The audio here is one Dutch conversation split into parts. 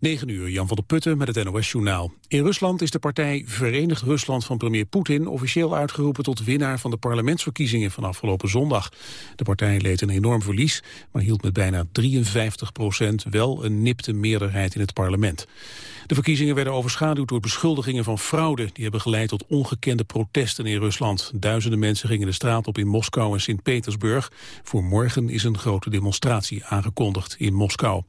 9 uur, Jan van der Putten met het NOS-journaal. In Rusland is de partij Verenigd Rusland van premier Poetin... officieel uitgeroepen tot winnaar van de parlementsverkiezingen van afgelopen zondag. De partij leed een enorm verlies, maar hield met bijna 53 procent... wel een nipte meerderheid in het parlement. De verkiezingen werden overschaduwd door beschuldigingen van fraude. Die hebben geleid tot ongekende protesten in Rusland. Duizenden mensen gingen de straat op in Moskou en Sint-Petersburg. Voor morgen is een grote demonstratie aangekondigd in Moskou.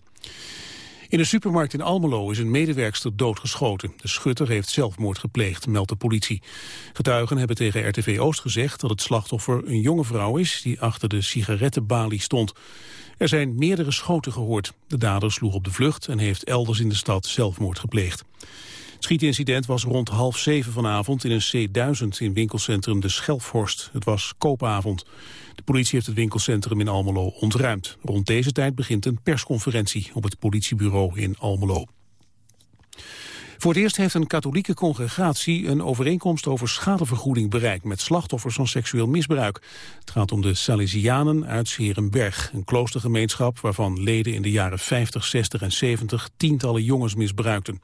In een supermarkt in Almelo is een medewerkster doodgeschoten. De schutter heeft zelfmoord gepleegd, meldt de politie. Getuigen hebben tegen RTV Oost gezegd dat het slachtoffer een jonge vrouw is... die achter de sigarettenbalie stond. Er zijn meerdere schoten gehoord. De dader sloeg op de vlucht en heeft elders in de stad zelfmoord gepleegd. Het schietincident was rond half zeven vanavond in een C1000 in winkelcentrum De Schelfhorst. Het was koopavond. De politie heeft het winkelcentrum in Almelo ontruimd. Rond deze tijd begint een persconferentie op het politiebureau in Almelo. Voor het eerst heeft een katholieke congregatie een overeenkomst over schadevergoeding bereikt met slachtoffers van seksueel misbruik. Het gaat om de Salesianen uit Serenberg, een kloostergemeenschap waarvan leden in de jaren 50, 60 en 70 tientallen jongens misbruikten.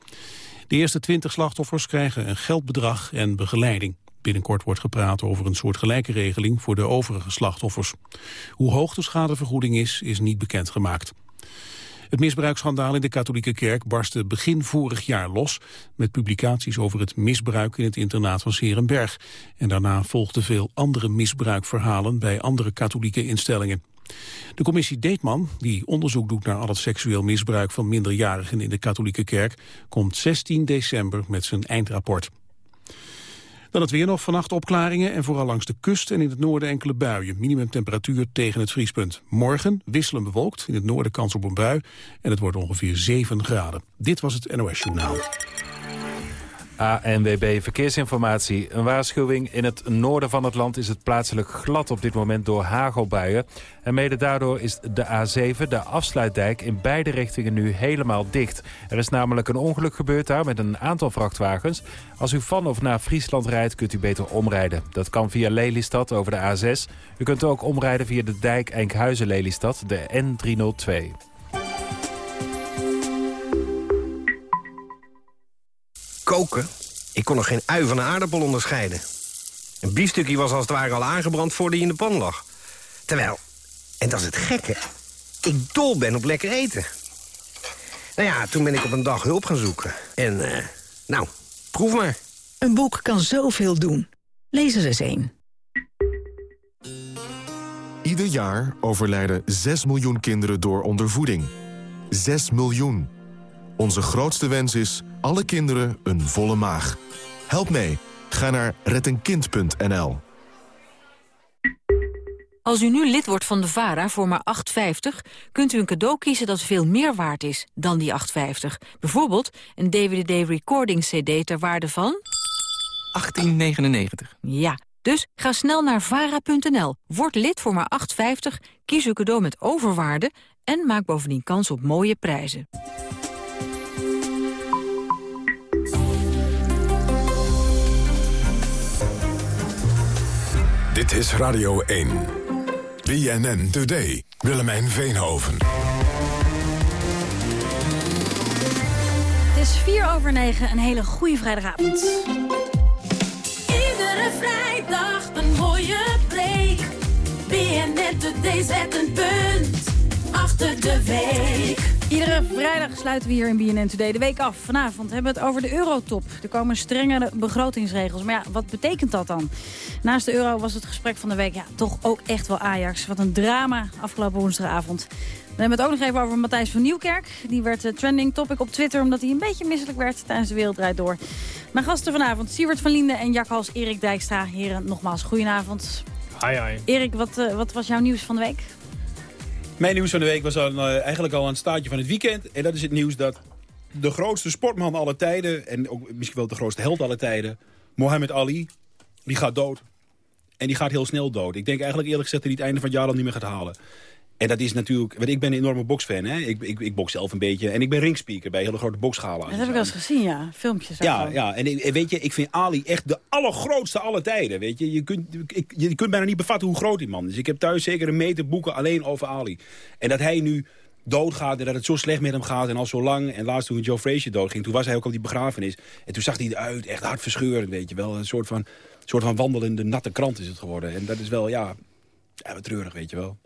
De eerste twintig slachtoffers krijgen een geldbedrag en begeleiding. Binnenkort wordt gepraat over een soort gelijke regeling voor de overige slachtoffers. Hoe hoog de schadevergoeding is, is niet bekendgemaakt. Het misbruiksschandaal in de katholieke kerk barstte begin vorig jaar los... met publicaties over het misbruik in het internaat van Serenberg. En daarna volgden veel andere misbruikverhalen bij andere katholieke instellingen. De commissie Deetman, die onderzoek doet naar al het seksueel misbruik van minderjarigen in de katholieke kerk, komt 16 december met zijn eindrapport. Dan het weer nog vannacht opklaringen en vooral langs de kust en in het noorden enkele buien. Minimumtemperatuur tegen het vriespunt. Morgen wisselen bewolkt, in het noorden kans op een bui en het wordt ongeveer 7 graden. Dit was het NOS Journaal. ANWB Verkeersinformatie. Een waarschuwing. In het noorden van het land is het plaatselijk glad op dit moment door hagelbuien. En mede daardoor is de A7, de afsluitdijk, in beide richtingen nu helemaal dicht. Er is namelijk een ongeluk gebeurd daar met een aantal vrachtwagens. Als u van of naar Friesland rijdt, kunt u beter omrijden. Dat kan via Lelystad over de A6. U kunt ook omrijden via de dijk Enkhuizen-Lelystad, de N302. Koken? Ik kon nog geen ui van een aardappel onderscheiden. Een biefstukje was als het ware al aangebrand voordat hij in de pan lag. Terwijl, en dat is het gekke, ik dol ben op lekker eten. Nou ja, toen ben ik op een dag hulp gaan zoeken. En, uh, nou, proef maar. Een boek kan zoveel doen. Lees er eens een. Ieder jaar overlijden 6 miljoen kinderen door ondervoeding. 6 miljoen. Onze grootste wens is alle kinderen een volle maag. Help mee. Ga naar rettenkind.nl. Als u nu lid wordt van de VARA voor maar 8,50... kunt u een cadeau kiezen dat veel meer waard is dan die 8,50. Bijvoorbeeld een DVD-recording-cd ter waarde van... 18,99. Ja, dus ga snel naar vara.nl, word lid voor maar 8,50... kies uw cadeau met overwaarde en maak bovendien kans op mooie prijzen. Dit is Radio 1. BNN Today. Willemijn Veenhoven. Het is 4 over 9, een hele goede vrijdagavond. Iedere vrijdag een mooie break. BNN Today zet een punt achter de week. Iedere vrijdag sluiten we hier in BNN Today de week af. Vanavond hebben we het over de eurotop. Er komen strengere begrotingsregels. Maar ja, wat betekent dat dan? Naast de euro was het gesprek van de week ja, toch ook echt wel Ajax. Wat een drama afgelopen woensdagavond. Dan hebben we het ook nog even over Matthijs van Nieuwkerk. Die werd uh, trending topic op Twitter omdat hij een beetje misselijk werd tijdens de Wereldrijd Door. Mijn gasten vanavond, Siewert van Linden en Jakhals Erik Dijkstra. Heren, nogmaals, goedenavond. Hi, hi. Erik, wat, uh, wat was jouw nieuws van de week? Mijn nieuws van de week was al, uh, eigenlijk al aan het staartje van het weekend. En dat is het nieuws dat de grootste sportman aller tijden... en ook misschien wel de grootste held aller tijden... Mohammed Ali, die gaat dood. En die gaat heel snel dood. Ik denk eigenlijk eerlijk gezegd dat hij het einde van het jaar al niet meer gaat halen. En dat is natuurlijk... Want ik ben een enorme boksfan. Hè? Ik, ik, ik boks zelf een beetje. En ik ben ringspeaker bij hele grote boksschalen. Dat heb ik wel eens gezien, ja. Filmpjes. Ja, ja. En, weet je, ik vind Ali echt de allergrootste aller tijden. Weet je? Je, kunt, ik, je kunt bijna niet bevatten hoe groot die man is. Ik heb thuis zeker een meter boeken alleen over Ali. En dat hij nu doodgaat en dat het zo slecht met hem gaat en al zo lang. En laatst toen Joe Frazier doodging, toen was hij ook op die begrafenis. En toen zag hij eruit, echt hartverscheurend, weet je wel. Een soort van, soort van wandelende natte krant is het geworden. En dat is wel, ja, ja wat treurig, weet je wel.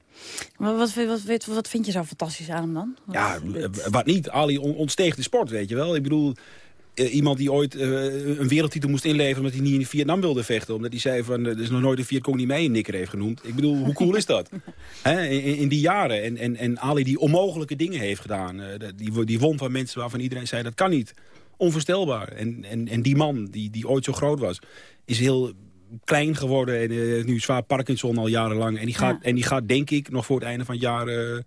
Maar wat, wat, wat, wat vind je zo fantastisch aan hem dan? Wat- Ja, eh, wat niet. Ali on- ontsteeg de sport, weet je wel. Ik bedoel, eh, iemand die ooit eh, een wereldtitel moest inleveren... omdat hij niet in Vietnam wilde vechten. Omdat hij zei van, er is nog nooit een Vietcong die mij een nikker heeft genoemd. Ik bedoel, hoe cool is dat? Hè, in, in die jaren. En, en, en Ali die onmogelijke dingen heeft gedaan. die, die won van mensen waarvan iedereen zei, dat kan niet. Onvoorstelbaar. En, en, en die man, die, die ooit zo groot was, is heel klein geworden. En eh, heeft nu zwaar Parkinson al jarenlang. En die, gaat, Ja. en die gaat, denk ik, nog voor het einde van het jaar... eh,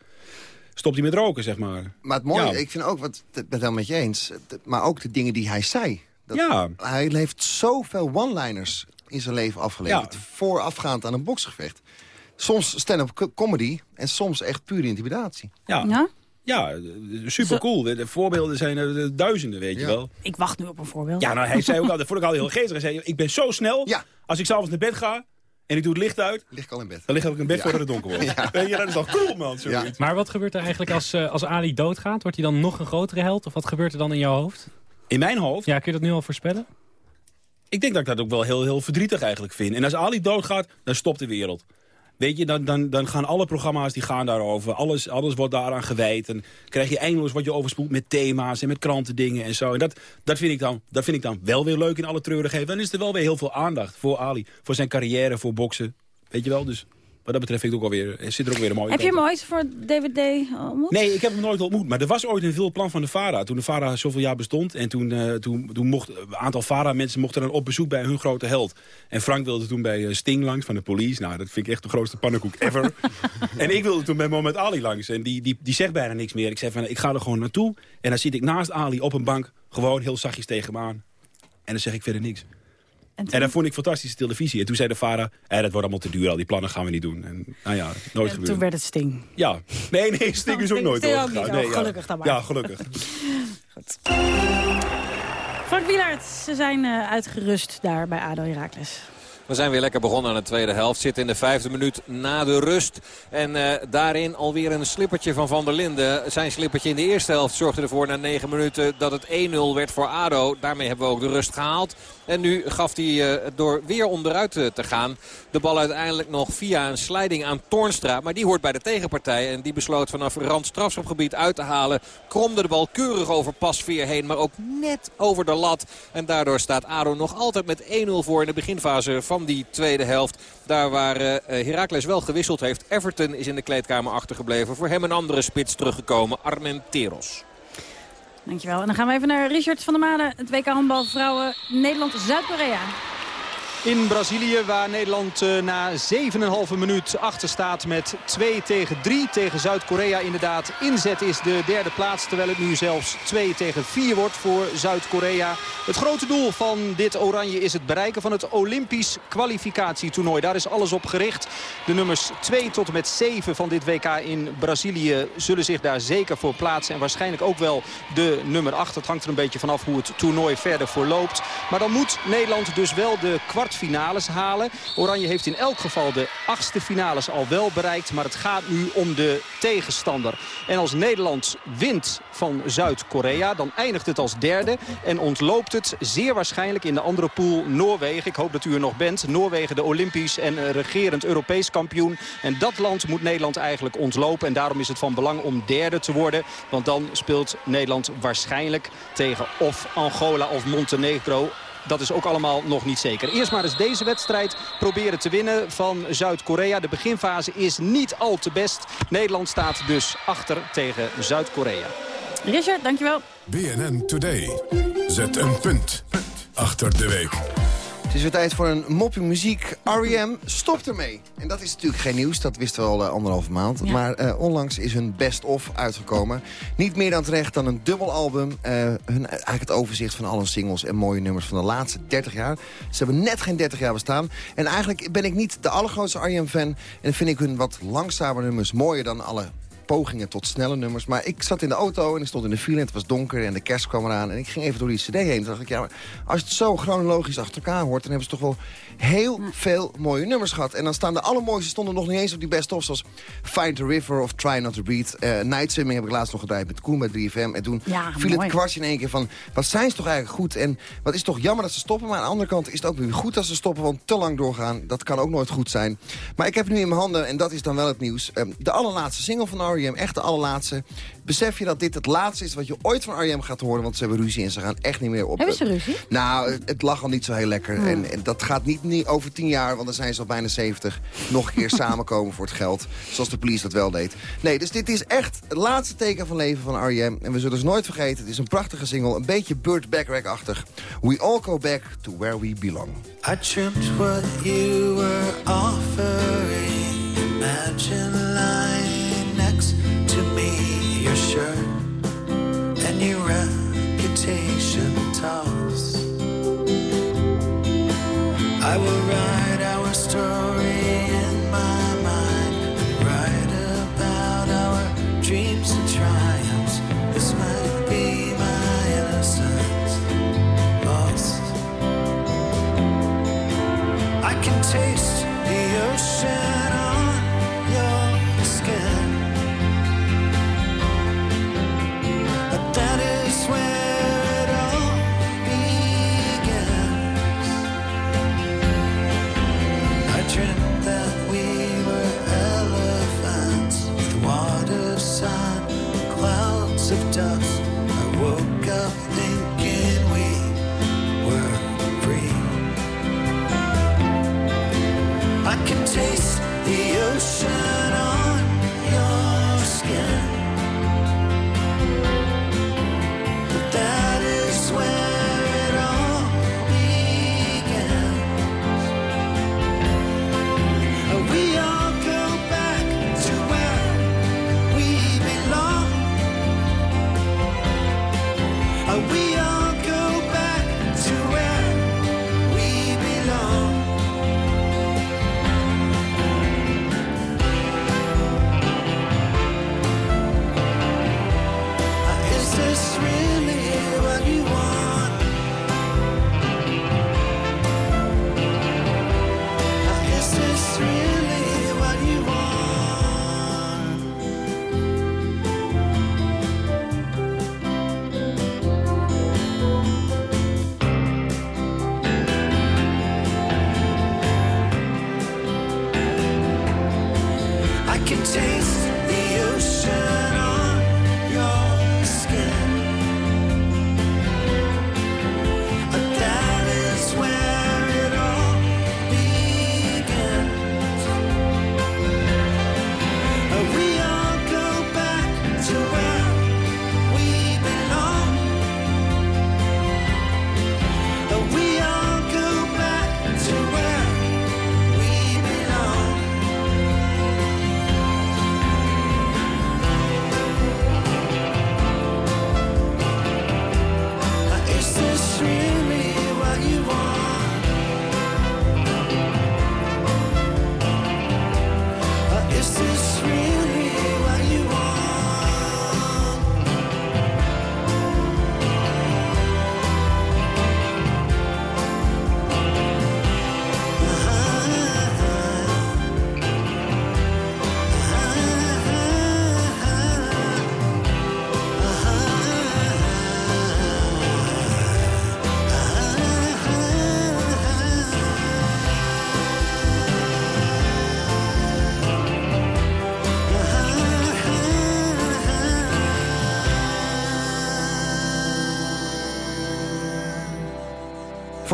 stopt hij met roken, zeg maar. Maar het mooie, Ja. ik vind ook, wat, ik ben het helemaal met je eens... maar ook de dingen die hij zei. Dat, Ja. Hij heeft zoveel one-liners in zijn leven afgeleverd. Voorafgaand aan een boksgevecht. Soms stand-up co- comedy en soms echt pure intimidatie. Ja. Ja? Ja, super cool. De, de voorbeelden zijn er eh, duizenden, weet je wel. Ik wacht nu op een voorbeeld. Ja, nou, hij zei ook al, dat vond ik al heel geestig. Hij zei, ik ben zo snel, als ik s'avonds naar bed ga en ik doe het licht uit... Lig ik al in bed. Dan lig ik in bed Ja. voordat het donker wordt. Weet je, dat is toch cool, man, zoiets. Maar wat gebeurt er eigenlijk als, eh, als Ali doodgaat? Wordt hij dan nog een grotere held? Of wat gebeurt er dan in jouw hoofd? In mijn hoofd? Ja, kun je dat nu al voorspellen? Ik denk dat ik dat ook wel heel, heel verdrietig eigenlijk vind. En als Ali doodgaat, dan stopt de wereld. Weet je, dan, dan, dan gaan alle programma's die gaan daarover. Alles, alles wordt daaraan gewijd. En krijg je eindeloos wat je overspoeld met thema's en met krantendingen en zo. En dat, dat, vind ik dan, dat vind ik dan wel weer leuk in alle treurigheid. Dan is er wel weer heel veel aandacht voor Ali. Voor zijn carrière, voor boksen. Weet je wel, dus wat dat betreft vind ik ook alweer, zit er ook weer een mooie Heb je hem ooit voor DVD ontmoet? Nee, ik heb hem nooit ontmoet. Maar er was ooit een veel plan van de VARA. Toen de VARA zoveel jaar bestond. En toen, eh, toen, toen mocht een aantal VARA-mensen mochten dan op bezoek bij hun grote held. En Frank wilde toen bij eh, Sting langs van de police. Nou, dat vind ik echt de grootste pannenkoek ever. en ik wilde toen bij Mohamed Ali langs. En die, die, die zegt bijna niks meer. Ik zei van, ik ga er gewoon naartoe. En dan zit ik naast Ali op een bank. Gewoon heel zachtjes tegen hem aan. En dan zeg ik verder niks. En, dat vond ik fantastische televisie. En toen zei de VARA, eh, dat wordt allemaal te duur. Al die plannen gaan we niet doen. En nou ja, nooit En gebeurd. toen werd het Sting. Ja, nee, nee, Sting is ook Sting- nooit Sting ook. Nee, Oh, ja. gelukkig dan maar. Ja, gelukkig. Frank Wielaert, ze zijn eh, uitgerust daar bij ADO Heracles. We zijn weer lekker begonnen aan de tweede helft. Zit in de vijfde minuut na de rust. En eh, daarin alweer een slippertje van Van der Linden. Zijn slippertje in de eerste helft zorgde ervoor na negen minuten dat het 1-0 werd voor ADO. Daarmee hebben we ook de rust gehaald. En nu gaf hij eh, door weer onderuit eh, te gaan. De bal uiteindelijk nog via een sliding aan Toornstra. Maar die hoort bij de tegenpartij. En die besloot vanaf rand strafschopgebied uit te halen. Kromde de bal keurig over pasveer heen. Maar ook net over de lat. En daardoor staat ADO nog altijd met 1-0 voor in de beginfase van die tweede helft. Daar waar eh, Heracles wel gewisseld heeft. Everton is in de kleedkamer achtergebleven. Voor hem een andere spits teruggekomen. Armenteros. Dankjewel. En dan gaan we even naar Richard van der Made. Het WK handbal vrouwen Nederland-Zuid-Korea. In Brazilië, waar Nederland eh, na 7,5 minuut achter staat met 2 tegen 3 tegen Zuid-Korea. Inderdaad, inzet is de derde plaats, terwijl het nu zelfs 2 tegen 4 wordt voor Zuid-Korea. Het grote doel van dit oranje is het bereiken van het Olympisch kwalificatietoernooi. Daar is alles op gericht. De nummers 2 tot en met 7 van dit WK in Brazilië zullen zich daar zeker voor plaatsen. En waarschijnlijk ook wel de nummer 8. Het hangt er een beetje vanaf hoe het toernooi verder verloopt. Maar dan moet Nederland dus wel de kwartfinales halen. Oranje heeft in elk geval de achtste finales al wel bereikt. Maar het gaat nu om de tegenstander. En als Nederland wint van Zuid-Korea, dan eindigt het als derde. En ontloopt het zeer waarschijnlijk in de andere pool Noorwegen. Ik hoop dat u er nog bent. Noorwegen de Olympisch en eh, regerend Europees kampioen. En dat land moet Nederland eigenlijk ontlopen. En daarom is het van belang om derde te worden. Want dan speelt Nederland waarschijnlijk tegen of Angola of Montenegro. Dat is ook allemaal nog niet zeker. Eerst maar eens deze wedstrijd proberen te winnen van Zuid-Korea. De beginfase is niet al te best. Nederland staat dus achter tegen Zuid-Korea. Richard, dankjewel. BNN Today. Zet een punt achter de week. Het is weer tijd voor een moppie muziek. R.E.M. stopt ermee. En dat is natuurlijk geen nieuws, dat wisten we al uh, anderhalve maand. Ja. Maar uh, onlangs is hun best-of uitgekomen. Niet meer dan terecht dan een dubbel album. Uh, hun, eigenlijk het overzicht van alle singles en mooie nummers van de laatste 30 jaar. Ze hebben net geen 30 jaar bestaan. En eigenlijk ben ik niet de allergrootste R.E.M. fan. En vind ik hun wat langzame nummers mooier dan alle pogingen tot snelle nummers. Maar ik zat in de auto en ik stond in de file en het was donker en de kerst kwam eraan. En ik ging even door die cd heen. Toen dacht ik, ja, maar als je het zo chronologisch achter elkaar hoort... dan hebben ze toch wel heel veel mooie nummers gehad. En dan staan de allermooiste stonden nog niet eens op die best of. Zoals Find the River of Try Not to Breathe. Eh, Night Swimming heb ik laatst nog gedraaid met Koen bij 3FM. En toen Ja, viel mooi. het kwartje in één keer van... wat zijn ze toch eigenlijk goed? En wat is toch jammer dat ze stoppen. Maar aan de andere kant is het ook weer goed dat ze stoppen. Want te lang doorgaan, dat kan ook nooit goed zijn. Maar ik heb nu in mijn handen, en dat is dan wel het nieuws... eh, de allerlaatste single van R.E.M. Echt de allerlaatste. Besef je dat dit het laatste is wat je ooit van R.E.M. gaat horen? Want ze hebben ruzie en ze gaan echt niet meer op... Hebben ze ruzie? Nou, het, lag al niet zo heel lekker. Hmm. En, en dat gaat niet, niet over tien jaar, want dan zijn ze al bijna 70... nog een keer samenkomen voor het geld. Zoals de police dat wel deed. Nee, dus dit is echt het laatste teken van leven van R.E.M. En we zullen ze nooit vergeten. Het is een prachtige single. Een beetje Burt Bacharach-achtig. We all go back to where we belong. I dreamt what you were offering. Imagine lying your reputation. I will write our story in my mind, write about our dreams and triumphs. This might be my innocence lost. I can taste the ocean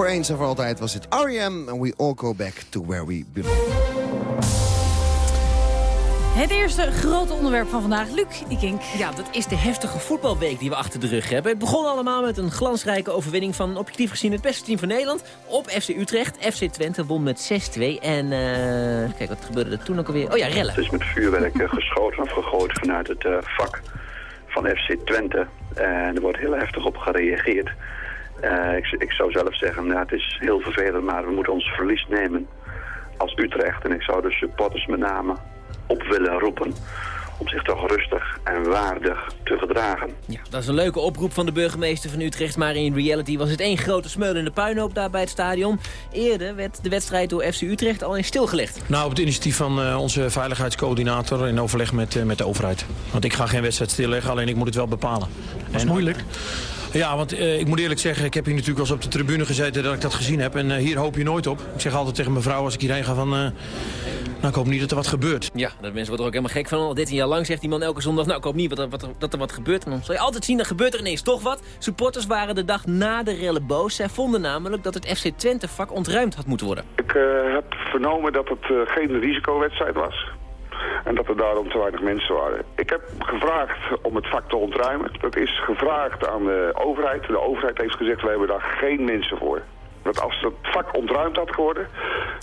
Voor eens en voor altijd was het R.E.M. And we all go back to where we belong. Het eerste grote onderwerp van vandaag, Luc Ikink. Ja, dat is de heftige voetbalweek die we achter de rug hebben. Het begon allemaal met een glansrijke overwinning van objectief gezien het beste team van Nederland op FC Utrecht. FC Twente won met 6-2 en eh, kijk, wat gebeurde er toen ook alweer? Oh ja, rellen. Het is met vuurwerk eh, geschoten of gegooid vanuit het eh, vak van FC Twente. En er wordt heel heftig op gereageerd. Eh, ik, ik zou zelf zeggen, nou, het is heel vervelend, maar we moeten ons verlies nemen als Utrecht. En ik zou de supporters met name op willen roepen om zich toch rustig en waardig te gedragen. Ja, dat is een leuke oproep van de burgemeester van Utrecht. Maar in reality was het één grote smeulende puinhoop daar bij het stadion. Eerder werd de wedstrijd door FC Utrecht al eens stilgelegd. Nou, op het initiatief van eh, onze veiligheidscoördinator in overleg met, eh, met de overheid. Want ik ga geen wedstrijd stilleggen, alleen ik moet het wel bepalen. Dat is moeilijk. Ja, want eh, ik moet eerlijk zeggen, ik heb hier natuurlijk wel eens op de tribune gezeten dat ik dat gezien heb. En eh, hier hoop je nooit op. Ik zeg altijd tegen mijn vrouw als ik hierheen ga van... eh, nou, ik hoop niet dat er wat gebeurt. Ja, dat mensen worden er ook helemaal gek van. Al 13 jaar lang zegt die man elke zondag... nou, ik hoop niet wat er, wat er- dat er wat gebeurt. En dan zal je altijd zien, dan gebeurt er ineens toch wat. Supporters waren de dag na de rellen boos. Zij vonden namelijk dat het FC Twente-vak ontruimd had moeten worden. Ik eh, heb vernomen dat het geen risicowedstrijd was. En dat er daarom te weinig mensen waren. Ik heb gevraagd om het vak te ontruimen. Dat is gevraagd aan de overheid. De overheid heeft gezegd, we hebben daar geen mensen voor. Dat als dat vak ontruimd had geworden,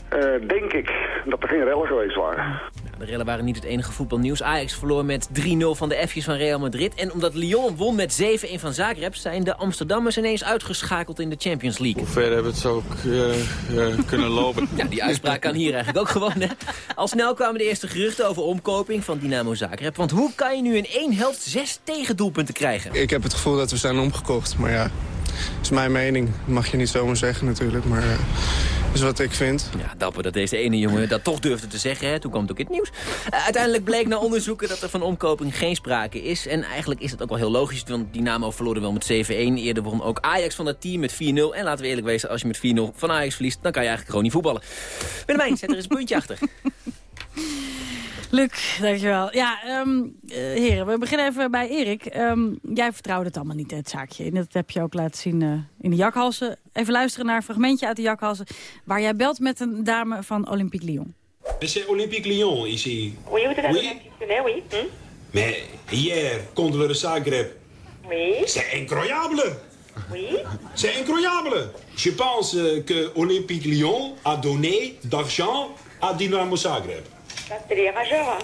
eh, denk ik dat er geen rellen geweest waren. De rellen waren niet het enige voetbalnieuws. Ajax verloor met 3-0 van de F'jes van Real Madrid. En omdat Lyon won met 7-1 van Zagreb... zijn de Amsterdammers ineens uitgeschakeld in de Champions League. Hoe ver hebben we het zo eh, eh, kunnen lopen? Ja, die uitspraak kan hier eigenlijk ook gewoon, hè? Al snel kwamen de eerste geruchten over omkoping van Dynamo Zagreb. Want hoe kan je nu in één helft zes tegendoelpunten krijgen? Ik heb het gevoel dat we zijn omgekocht, maar ja, is mijn mening. Mag je niet zomaar zeggen natuurlijk, maar eh, dat is wat ik vind. Ja, dapper dat deze ene jongen dat toch durfde te zeggen. Hè? Toen kwam het ook in het nieuws. Eh, uiteindelijk bleek na onderzoeken dat er van omkoping geen sprake is. En eigenlijk is dat ook wel heel logisch, want Dynamo verloor er wel met 7-1. Eerder won ook Ajax van dat team met 4-0. En laten we eerlijk wezen, als je met 4-0 van Ajax verliest... dan kan je eigenlijk gewoon niet voetballen. Willemijn, zet er eens een puntje achter. Luc, dankjewel. Ja, ehm, eh, heren, we beginnen even bij Erik. Ehm, jij vertrouwde het allemaal niet, het zaakje. En dat heb je ook laten zien eh, in de jakhalsen. Even luisteren naar een fragmentje uit de jakhalsen... waar jij belt met een dame van Olympique Lyon. C'est Olympique Lyon ici. Oui, vous êtes à Oui. oui. Hmm? Mais hier, contre le Zagreb, Oui. c'est incroyable. Oui. C'est incroyable. Je pense euh, que Olympique Lyon a donné d'argent à Dynamo Zagreb. Ça, c'est les rageurs. hein.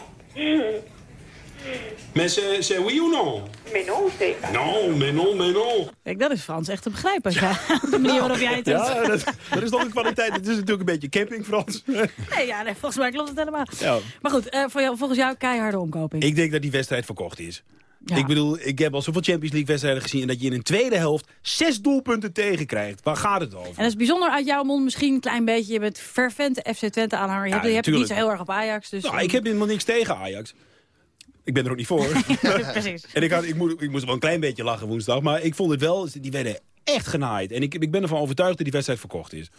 Mais c'est oui ou non Mais non, c'est... Non, mais non, mais non. Kijk, dat is Frans echt te begrijpen. Ja, de manier waarop jij het doet. Ja, dat, dat is toch een kwaliteit. Het is natuurlijk een beetje camping Frans. Nee, ja, nee, volgens mij klopt het helemaal. Ja. Maar goed, eh, voor jou, volgens jou keiharde omkoping. Ik denk dat die wedstrijd verkocht is. Ja. Ik bedoel, ik heb al zoveel Champions League wedstrijden gezien... en dat je in een tweede helft zes doelpunten tegenkrijgt. Waar gaat het over? En dat is bijzonder uit jouw mond misschien een klein beetje. Je bent fervente FC Twente aanhanger. Je, Ja, hebt, je niet zo heel erg op Ajax. Dus, Nou, ik heb helemaal niks tegen Ajax. Ik ben er ook niet voor. Precies. En ik, had, ik, moet, ik moest wel een klein beetje lachen woensdag. Maar ik vond het wel, die werden echt genaaid. En ik, ik ben ervan overtuigd dat die wedstrijd verkocht is.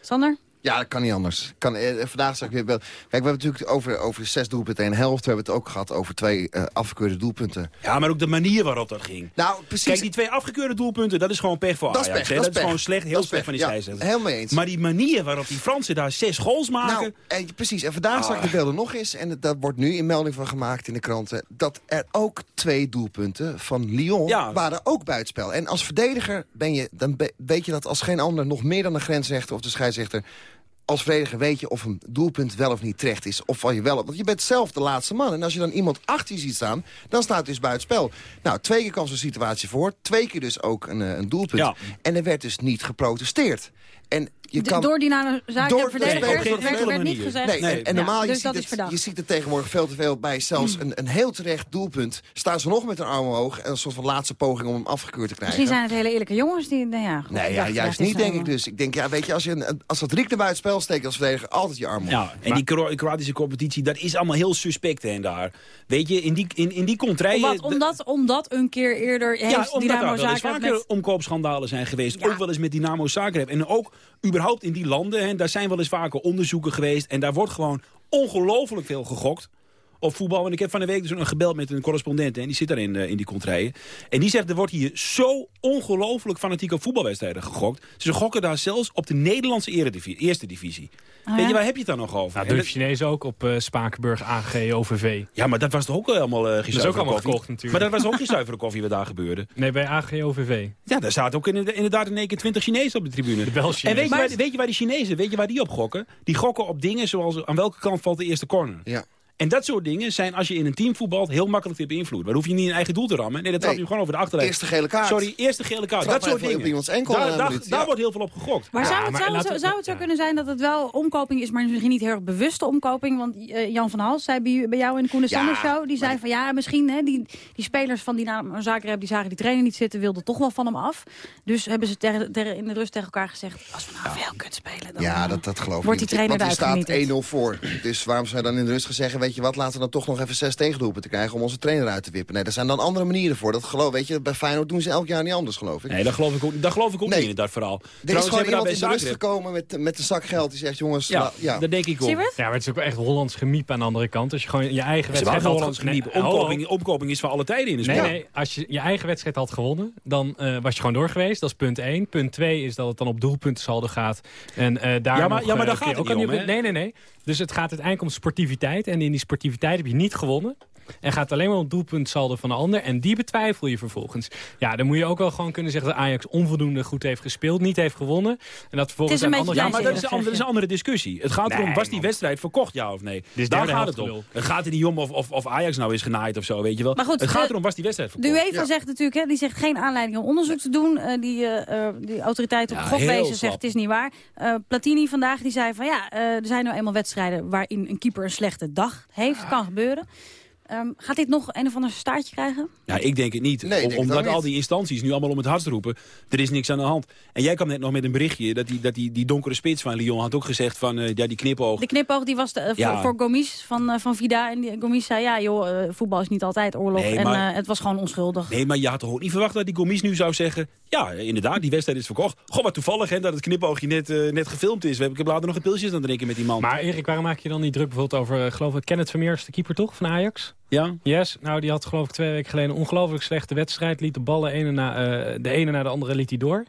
Sander? Ja, dat kan niet anders. Kan, eh, vandaag zag ik weer... wel- Kijk, we hebben het natuurlijk over, over zes doelpunten en een helft. We hebben het ook gehad over twee eh, afgekeurde doelpunten. Ja, maar ook de manier waarop dat ging. Nou, precies. Kijk, die twee afgekeurde doelpunten, dat is gewoon pech voor Dat is pech, dat is pech. gewoon slecht, heel Dat slecht van die ja, scheidsrechter. helemaal eens. Maar die manier waarop die Fransen daar zes goals maken... Nou, en, precies. En vandaag zag ik Ah. de beelden nog eens. En daar wordt nu in melding van gemaakt in de kranten... dat er ook twee doelpunten van Lyon Ja. waren ook buitenspel. En als verdediger ben je, dan be- weet je dat als geen ander... nog meer dan de grensrechter of de scheidsrechter... Als verdediger weet je of een doelpunt wel of niet terecht is. Of wat je wel... Want je bent zelf de laatste man. En als je dan iemand achter je ziet staan, dan staat het dus buitenspel. Nou, twee keer kwam zo'n situatie voor. Twee keer dus ook een, eh, een doelpunt. Ja. En er werd dus niet geprotesteerd. En je D- kan... Door die na zaak Door- verdediger nee, werd, niet gezegd. Nee, en, en normaal, Ja, je, dus dat ziet is het, verdacht. je ziet het tegenwoordig veel te veel bij zelfs een, een heel terecht doelpunt. Staan ze nog met een arm omhoog en een soort van laatste poging om hem afgekeurd te krijgen. Misschien zijn het hele eerlijke jongens die... Nou ja, goed, Nee, ja, juist niet, denk ik dus. Ik denk, ja, weet je, als, je een, als dat Riek erbij het spel steekt als verdediger, altijd je arm op. Ja, en die Kro- Kroatische competitie, dat is allemaal heel suspect en daar. Weet je, in die, in, in die contraien... Omdat, omdat, omdat een keer eerder heeft ja, omdat Dynamo daar wel eens Zagreb vaker met... omkoopschandalen zijn geweest. Ook wel eens met Dynamo Zagreb. En ook überhaupt in die landen, hè, daar zijn wel eens vaker onderzoeken geweest. En daar wordt gewoon ongelooflijk veel gegokt op voetbal. En ik heb van de week dus een gebeld met een correspondent. En die zit daar in, eh, in die contraien. En die zegt, er wordt hier zo ongelooflijk fanatiek op voetbalwedstrijden gegokt. Ze gokken daar zelfs op de Nederlandse eredivisie, eerste divisie. Ah, Weet ja? je, waar heb je het dan nog over? Nou, En de dat- Chinezen ook op eh, Spakenburg, AG, OVV. Ja, maar dat was toch ook helemaal uh, Dat is ook allemaal gekocht natuurlijk. Maar dat was ook geen zuivere koffie wat daar gebeurde. Nee, bij AG, OVV. Ja, daar zaten ook inderdaad inderdaad in één keer 20 Chinezen op de tribune. Wel En Chinezen. weet je, waar, weet je waar die Chinezen, weet je waar die op gokken? Die gokken op dingen zoals aan welke kant valt de eerste corner. Ja. En dat soort dingen zijn, als je in een team voetbalt, heel makkelijk te beïnvloeden. Maar dan hoef je niet in eigen doel te rammen. Nee, dat trapt Nee. je gewoon over de achterlijn. Eerste gele kaart. Sorry, eerste gele kaart. Trap dat soort dingen. iemands enkel, daar eh, daar, minuut, daar ja. wordt heel veel op gegokt. Maar, zou, het, zou, zou, we- zou het zo kunnen zijn dat het wel omkoping is, maar misschien niet heel erg bewuste omkoping? Want eh, Jan van Hals zei bij, bij jou in de Koen Sanders Show, die zei van ja, misschien hè, die, die spelers van Dynamo Zagreb, die zagen die trainer niet zitten, wilden toch wel van hem af. Dus hebben ze ter, ter- in de rust tegen elkaar gezegd, als we nou veel kunnen spelen, dan Ja, dat, dat geloof ik wordt die niet. trainer Want er staat genieten. 1-0 voor. Dus waarom zou je dan in de rust zeggen... weet je wat, laten we dan toch nog even zes tegendoelpunten krijgen... om onze trainer uit te wippen. Nee, er zijn dan andere manieren voor. Dat geloof, weet je, bij Feyenoord doen ze elk jaar niet anders, geloof ik. Nee, dat geloof ik ook, dat geloof ik ook Nee. niet in dat verhaal. Er is gewoon hebben iemand in de rust gekomen met, met een zak geld. Die zegt, jongens, Ja, ja. dat denk ik ook. Zie je het? Ja, maar het is ook echt Hollands gemiep aan de andere kant. Als je gewoon je eigen wedstrijd Hollands ge- nee, geniep. ho, ho. Omkoping, omkoping is van alle tijden in de Nee, sport. nee, als je je eigen wedstrijd had gewonnen, dan eh, was je gewoon door geweest. Dat is punt 1. Punt 2 is dat het dan op doelpuntensaldo gaat. En eh, daar Ja, maar- nog, ja, maar eh, daar gaat je het ook niet aan om? Nee, nee, nee. Dus het gaat uiteindelijk om sportiviteit. En in die sportiviteit heb je niet gewonnen. En gaat alleen maar om het doelpuntsaldo van de ander. En die betwijfel je vervolgens. Ja, dan moet je ook wel gewoon kunnen zeggen dat Ajax onvoldoende goed heeft gespeeld. Niet heeft gewonnen. En dat vervolgens Het is een aan beetje andere Ja, maar dat is, andere, dat is een andere discussie. Het gaat erom, Nee, was die man. wedstrijd verkocht, ja of nee? is Daar gaat het om. gelul. Het gaat er niet om of, of, of Ajax nou is genaaid of zo, weet je wel. Maar goed, het gaat erom, was die wedstrijd De verkocht? UEFA zegt natuurlijk, hè, die zegt geen aanleiding om onderzoek te doen. Eh, die, eh, eh, die autoriteit op Ja, gokwezen zegt het is niet waar. Eh, Platini vandaag die zei van ja, eh, er zijn nou eenmaal wedstrijden waarin een keeper een slechte dag heeft. Kan gebeuren. Ehm, gaat dit nog een of ander staartje krijgen? Ja, ik denk het niet. Nee, ik Om- denk het omdat al niet. die instanties nu allemaal om het hardst roepen. Er is niks aan de hand. En jij kwam net nog met een berichtje dat die, dat die, die donkere spits van Lyon had ook gezegd van eh, ja, die knipoog. De knipoog die was de, eh, voor, Ja. voor Gomis van, eh, van Vida. En die, Gomis zei ja joh, voetbal is niet altijd oorlog. Nee, en maar- eh, het was gewoon onschuldig. Nee, maar je had toch ook niet verwacht dat die Gomis nu zou zeggen... ja, inderdaad, die wedstrijd is verkocht. Goh, wat toevallig hè, dat het knipoogje net, net gefilmd is. We hebben- Ik heb later nog een pilsjes aan drinken met die man. Maar Erik, waarom maak je dan niet druk bijvoorbeeld over, geloof ik, Kenneth Vermeer is de keeper toch, van Ajax? Ja? Yes, nou die had geloof ik twee weken geleden een ongelooflijk slechte wedstrijd. Liet de ballen ene na, eh, de ene na de andere liet hij door.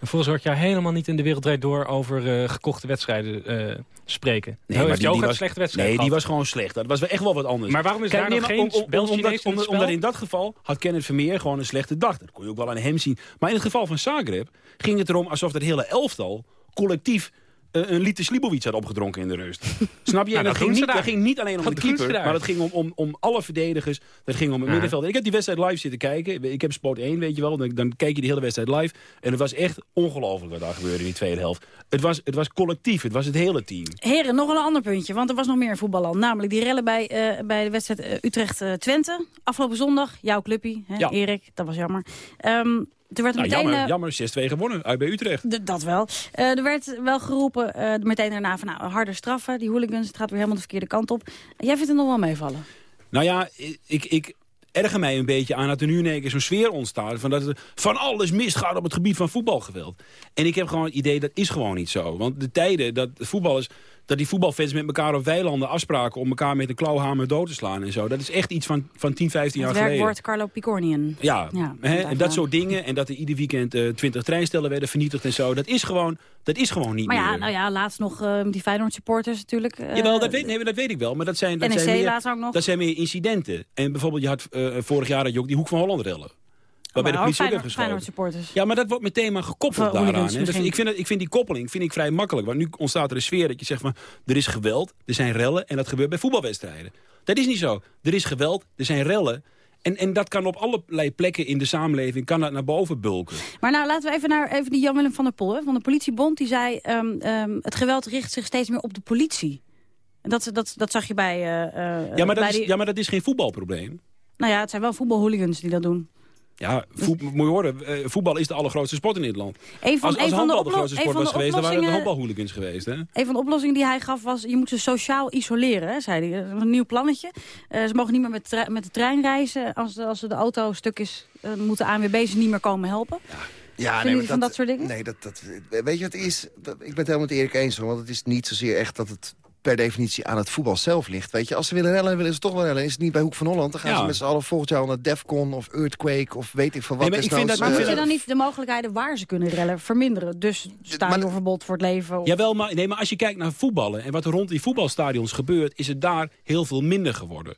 En volgens hoort jou helemaal niet in de wereldrijd door over eh, gekochte wedstrijden eh, spreken. Nee, Nee, maar die, die een was, slechte wedstrijd nee, die was gewoon slecht. Dat was wel echt wel wat anders. Maar waarom is daar nee, nog geen om- omdat, in omdat, in dat geval had Kenneth Vermeer gewoon een slechte dag. Dat kon je ook wel aan hem zien. Maar in het geval van Zagreb ging het erom alsof dat hele elftal collectief een liter Slibovic had opgedronken in de rust. Snap je? Nou, en dat, dat ging niet, dat daar. ging niet alleen om Dat de keeper, maar dat ging om, om, om alle verdedigers. Dat ging om het Ja. middenveld. En ik heb die wedstrijd live zitten kijken. Ik heb Sport 1, weet je wel. Dan, dan kijk je die hele wedstrijd live. En het was echt ongelooflijk wat daar gebeurde in die tweede helft. Het was, het was collectief. Het was het hele team. Heren, nog een ander puntje, want er was nog meer voetballand. Namelijk die rellen bij, eh, bij de wedstrijd eh, Utrecht-Twente. Afgelopen zondag, jouw clubpie, hè, Ja. Erik, dat was jammer. Ehm er werd Nou, meteen... jammer, eh, jammer 6-2 gewonnen uit bij Utrecht. Dat wel. Eh, er werd wel geroepen, eh, meteen daarna van nou, harder straffen. Die hooligans, het gaat weer helemaal de verkeerde kant op. Jij vindt het nog wel meevallen? Nou ja, ik, ik erger mij een beetje aan dat er nu in één keer zo'n sfeer ontstaat... Van dat er van alles misgaat op het gebied van voetbalgeweld. En ik heb gewoon het idee, dat is gewoon niet zo. Want de tijden dat de voetballers... dat die voetbalfans met elkaar op weilanden afspraken... om elkaar met een klauwhamer dood te slaan en zo. Dat is echt iets van, van 10, 15 jaar Het geleden. werkwoord Carlo Picornian. Ja, Ja, hè, en dat soort dingen. En dat er ieder weekend eh 20 treinstellen werden vernietigd en zo. Dat is gewoon, dat is gewoon niet Maar ja, meer. nou ja, laatst nog eh, die Feyenoord supporters natuurlijk. Jawel, dat weet, nee, dat weet ik wel. Maar dat zijn, dat NEC zijn, meer, laatst ook nog. dat zijn meer incidenten. En bijvoorbeeld, je had, vorig jaar had je ook die Hoek van Holland rellen. Waarbij de politie ook heeft geschoten. Supporters. Ja, maar dat wordt meteen maar gekoppeld daaraan. hè. Misschien. ik, vind het, ik vind die koppeling vind ik vrij makkelijk. Want nu ontstaat er een sfeer dat je zegt van... er is geweld, er zijn rellen en dat gebeurt bij voetbalwedstrijden. Dat is niet zo. Er is geweld, er zijn rellen... En, en dat kan op allerlei plekken in de samenleving kan dat naar boven bulken. Maar nou, laten we even naar even die Jan-Willem van der Pol hè, van de politiebond. Die zei, ehm, ehm, het geweld richt zich steeds meer op de politie. En dat, dat, dat zag je bij... eh, eh, Ja maar, dat is, die- ja, maar dat is geen voetbalprobleem. Nou ja, het zijn wel voetbalhooligans die dat doen. Ja, voet, moet je horen, eh, voetbal is de allergrootste sport in dit land. Een van- als als een van de handbal de oplo- grootste sport was de geweest, dan waren het de handbalhooligans geweest. Hè? Een van de oplossingen die hij gaf was, je moet ze sociaal isoleren, hè, zei hij. Een nieuw plannetje. Eh, ze mogen niet meer met, met de trein reizen. Als de, als de auto stuk is, eh, moeten ANWB ze niet meer komen helpen. Ja, Vinden jullie van dat soort dingen? Nee, dat, dat, weet je wat het is? Dat- ik ben het helemaal met Erik eens. hoor, Want het is niet zozeer echt dat het per definitie aan het voetbal zelf ligt. Weet je, als ze willen rellen, willen ze toch wel rellen. Is het niet bij Hoek van Holland, dan gaan Ja. ze met z'n allen volgend jaar naar Defcon of Earthquake of weet ik van wat. Nee, maar ik vind dat- Maar eh, moet je dan niet de mogelijkheden waar ze kunnen rellen verminderen? Dus stadionverbod voor het leven? Of... Jawel, maar, nee, maar als je kijkt naar voetballen en wat er rond die voetbalstadions gebeurt... is het daar heel veel minder geworden.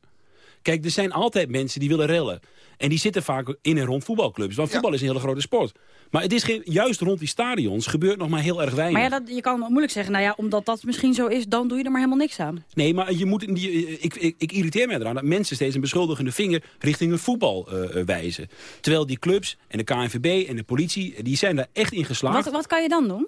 Kijk, er zijn altijd mensen die willen rellen. En die zitten vaak in en rond voetbalclubs. Want voetbal is een hele grote sport. Maar het is geen, juist rond die stadions gebeurt nog maar heel erg weinig. Maar ja, dat, je kan moeilijk zeggen, nou ja, omdat dat misschien zo is, dan doe je er maar helemaal niks aan. Nee, maar je moet, die- ik, ik, ik irriteer me eraan dat mensen steeds een beschuldigende vinger richting hun voetbal eh, eh, wijzen. Terwijl die clubs en de KNVB en de politie, die zijn daar echt in geslaagd. Wat, wat kan je dan doen?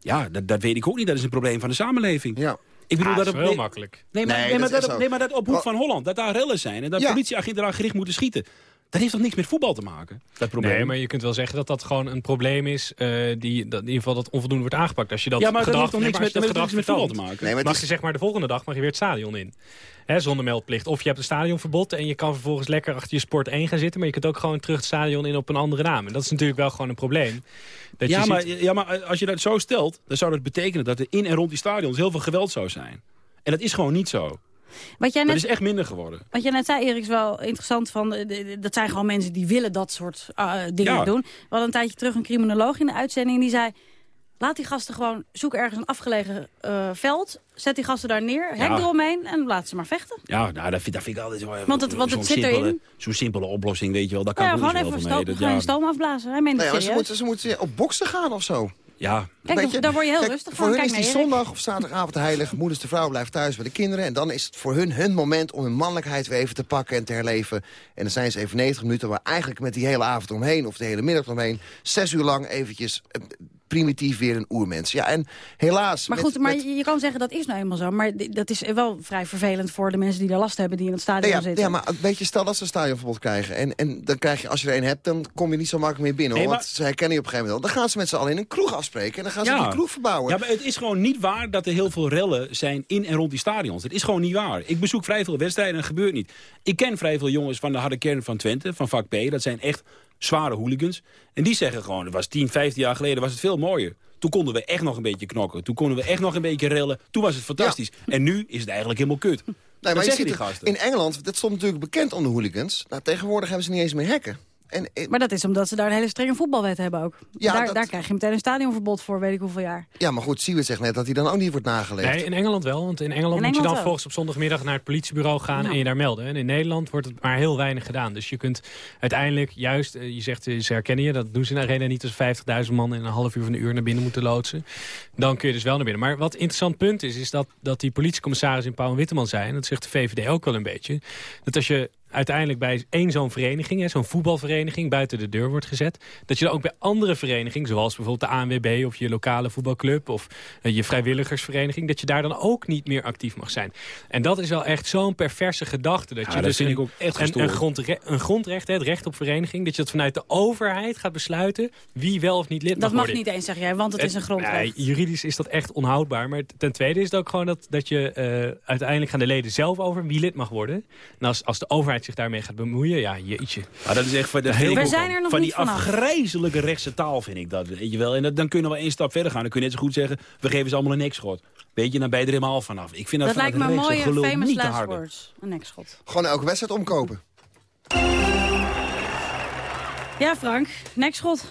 Ja, dat, dat weet ik ook niet. Dat is een probleem van de samenleving. Ja. Ik bedoel Ah, dat dat is op- wel nee- makkelijk. Nee, maar, Nee, nee, maar dat echt nee, zo. maar dat op Hoek van Holland, dat daar rellen zijn... en dat Ja. politieagenten daar gericht moeten schieten... dat heeft toch niks met voetbal te maken, dat probleem? Nee, maar je kunt wel zeggen dat dat gewoon een probleem is... eh, die, dat in ieder geval dat onvoldoende wordt aangepakt. Als je dat Ja, maar dat gedrag, heeft toch niks met- dat dat gedrag niks met voetbal te maken? Nee, maar mag is- je zeg maar de volgende dag mag je weer het stadion in. Hè, zonder meldplicht. Of je hebt een stadionverbod en je kan vervolgens lekker achter je sport 1 gaan zitten... maar je kunt ook gewoon terug het stadion in op een andere naam. En dat is natuurlijk wel gewoon een probleem. Dat ja, je maar, ziet- ja, maar als je dat zo stelt, dan zou dat betekenen... dat er in en rond die stadions heel veel geweld zou zijn. En dat is gewoon niet zo. Wat jij Dat net, is echt minder geworden. wat jij net zei, Erik, is wel interessant. Van, eh, de- de- dat zijn gewoon mensen die willen dat soort eh, dingen Ja. doen. We hadden een tijdje terug een criminoloog in de uitzending. Die zei, laat die gasten gewoon, zoek ergens een afgelegen eh, veld. Zet die gasten daar neer, hek Ja. eromheen en laat ze maar vechten. Ja, nou, dat, vind, dat vind ik altijd zo... Want het- want het zo'n zit simpele, erin. Zo'n simpele oplossing, weet je wel. Daar kan Nou ja, gewoon niet even zoveel mee. stoom, Dat- gewoon ja, stoom afblazen. Hij meent Nee, het maar ze moeten, ze moeten op boksen gaan of zo. Ja. Kijk, daar word je heel kijk, rustig Voor van. hun Kijk is die zondag of zaterdagavond heilig. Moeders de vrouw blijft thuis bij de kinderen. En dan is het voor hun hun moment om hun mannelijkheid weer even te pakken en te herleven. En dan zijn ze even 90 minuten, maar eigenlijk met die hele avond omheen... of de hele middag omheen, zes uur lang eventjes... primitief weer een oermens. Ja, en helaas... Maar met- goed, maar met- je kan zeggen dat is nou eenmaal zo. Maar dat is wel vrij vervelend voor de mensen die daar last hebben... die in het stadion Nee, ja, zitten. ja, maar weet je, stel dat ze een stadionverbod krijgen. En, en dan krijg je, als je er een hebt, dan kom je niet zo makkelijk meer binnen. Nee, hoor, maar- Want ze herkennen je op een gegeven moment al. Dan gaan ze met z'n allen in een kroeg afspreken. En dan gaan ze die kroeg verbouwen. Ja, maar het is gewoon niet waar dat er heel veel rellen zijn in en rond die stadions. Het is gewoon niet waar. Ik bezoek vrij veel wedstrijden en het gebeurt niet. Ik ken vrij veel jongens van de harde kern van Twente, van vak B. Dat zijn echt zware hooligans. En die zeggen gewoon, het was 10, 15 jaar geleden was het veel mooier. Toen konden we echt nog een beetje knokken. Toen konden we echt nog een beetje rellen. Toen was het fantastisch. En nu is het eigenlijk helemaal kut. Nee, maar je ziet het- in Engeland, dat stond natuurlijk bekend om de hooligans. Nou, tegenwoordig hebben ze niet eens meer hekken. En, en- Maar dat is omdat ze daar een hele strenge voetbalwet hebben ook. Ja, daar, dat- daar krijg je meteen een stadionverbod voor, weet ik hoeveel jaar. ja, maar goed, Siewert zegt net dat hij dan ook niet wordt nageleefd. Nee, in Engeland wel. Want in Engeland In moet je dan wel. volgens op zondagmiddag naar het politiebureau gaan en je daar melden. En in Nederland wordt het maar heel weinig gedaan. Dus je kunt uiteindelijk juist, eh, je zegt, eh, ze herkennen je, dat doen ze in de arena niet als 50.000 man in een half uur van de uur naar binnen moeten loodsen. Dan kun je dus wel naar binnen. Maar wat een interessant punt is, is dat, dat die politiecommissaris in Pauw en Witteman zei, en dat zegt de VVD ook wel een beetje, dat als je uiteindelijk bij één zo'n vereniging, hè, zo'n voetbalvereniging, buiten de deur wordt gezet. Dat je dan ook bij andere verenigingen, zoals bijvoorbeeld de ANWB of je lokale voetbalclub of eh, je vrijwilligersvereniging, dat je daar dan ook niet meer actief mag zijn. En dat is wel echt zo'n perverse gedachte. Dat Ja, je dat dus vind een, ik ook echt een, een, grondre- een grondrecht, hè, het recht op vereniging, dat je dat vanuit de overheid gaat besluiten wie wel of niet lid Dat mag mag worden. niet eens, zeg jij, want het is een grondrecht. Nee, juridisch is dat echt onhoudbaar. Maar ten tweede is het ook gewoon dat, dat je eh, uiteindelijk gaan de leden zelf over wie lid mag worden. En als, als de overheid zich daarmee gaat bemoeien, ja, jeetje. Maar dat is echt van, ik veel ook zijn er nog van niet die vanaf. afgrijzelijke rechtse taal, vind ik dat. Weet je wel. En dat, dan kunnen we één stap verder gaan. Dan kun je net zo goed zeggen, we geven ze allemaal een nekschot. Weet je, dan ben je er helemaal vanaf. Ik vind dat, Dat lijkt me een famous last words. Een nekschot. Gewoon elke wedstrijd omkopen. Ja, Frank, nekschot.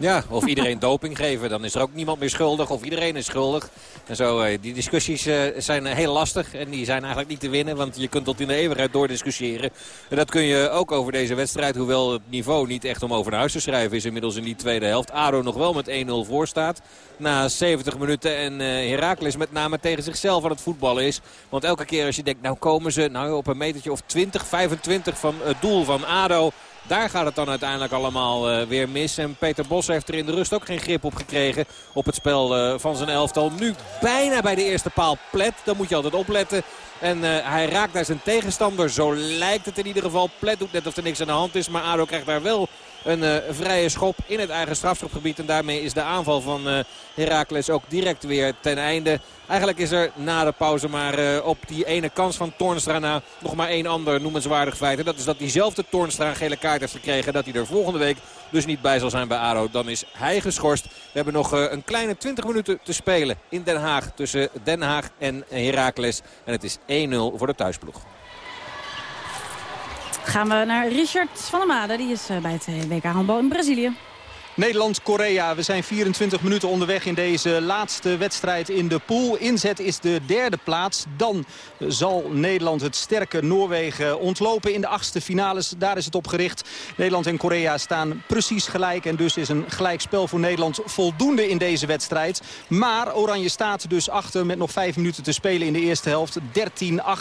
Ja, of iedereen doping geven, dan is er ook niemand meer schuldig. Of iedereen is schuldig. En zo, eh, die discussies eh, zijn eh, heel lastig. En die zijn eigenlijk niet te winnen, want je kunt tot in de eeuwigheid doordiscussiëren. En dat kun je ook over deze wedstrijd. Hoewel het niveau niet echt om over naar huis te schrijven is inmiddels in die tweede helft. ADO nog wel met 1-0 voor staat. Na 70 minuten en Heracles met name tegen zichzelf aan het voetballen is. Want elke keer als je denkt, nou komen ze nou op een metertje of 20, 25 van het doel van ADO... Daar gaat het dan uiteindelijk allemaal eh, weer mis. En Peter Bos heeft er in de rust ook geen grip op gekregen. Op het spel eh, van zijn elftal. Nu bijna bij de eerste paal plet. Dan moet je altijd opletten. En eh, hij raakt daar zijn tegenstander. Zo lijkt het in ieder geval. Plet doet net of er niks aan de hand is. Maar ADO krijgt daar wel een eh, vrije schop in het eigen strafschopgebied. En daarmee is de aanval van eh Heracles ook direct weer ten einde. Eigenlijk is er na de pauze maar eh, op die ene kans van Toornstra na nog maar één ander noemenswaardig feit. En dat is dat diezelfde Toornstra een gele kaart heeft gekregen. Dat hij er volgende week dus niet bij zal zijn bij ADO. Dan is hij geschorst. We hebben nog een kleine 20 minuten te spelen in Den Haag. Tussen Den Haag en Heracles. En het is 1-0 voor de thuisploeg. Gaan we naar Richard van der Made. Die is eh, bij het eh, WK handbal in Brazilië. Nederland-Korea. We zijn 24 minuten onderweg in deze laatste wedstrijd in de pool. Inzet is de derde plaats. Dan zal Nederland het sterke Noorwegen ontlopen in de achtste finales. Daar is het op gericht. Nederland en Korea staan precies gelijk. En dus is een gelijkspel voor Nederland voldoende in deze wedstrijd. Maar Oranje staat dus achter met nog vijf minuten te spelen in de eerste helft. 13-8.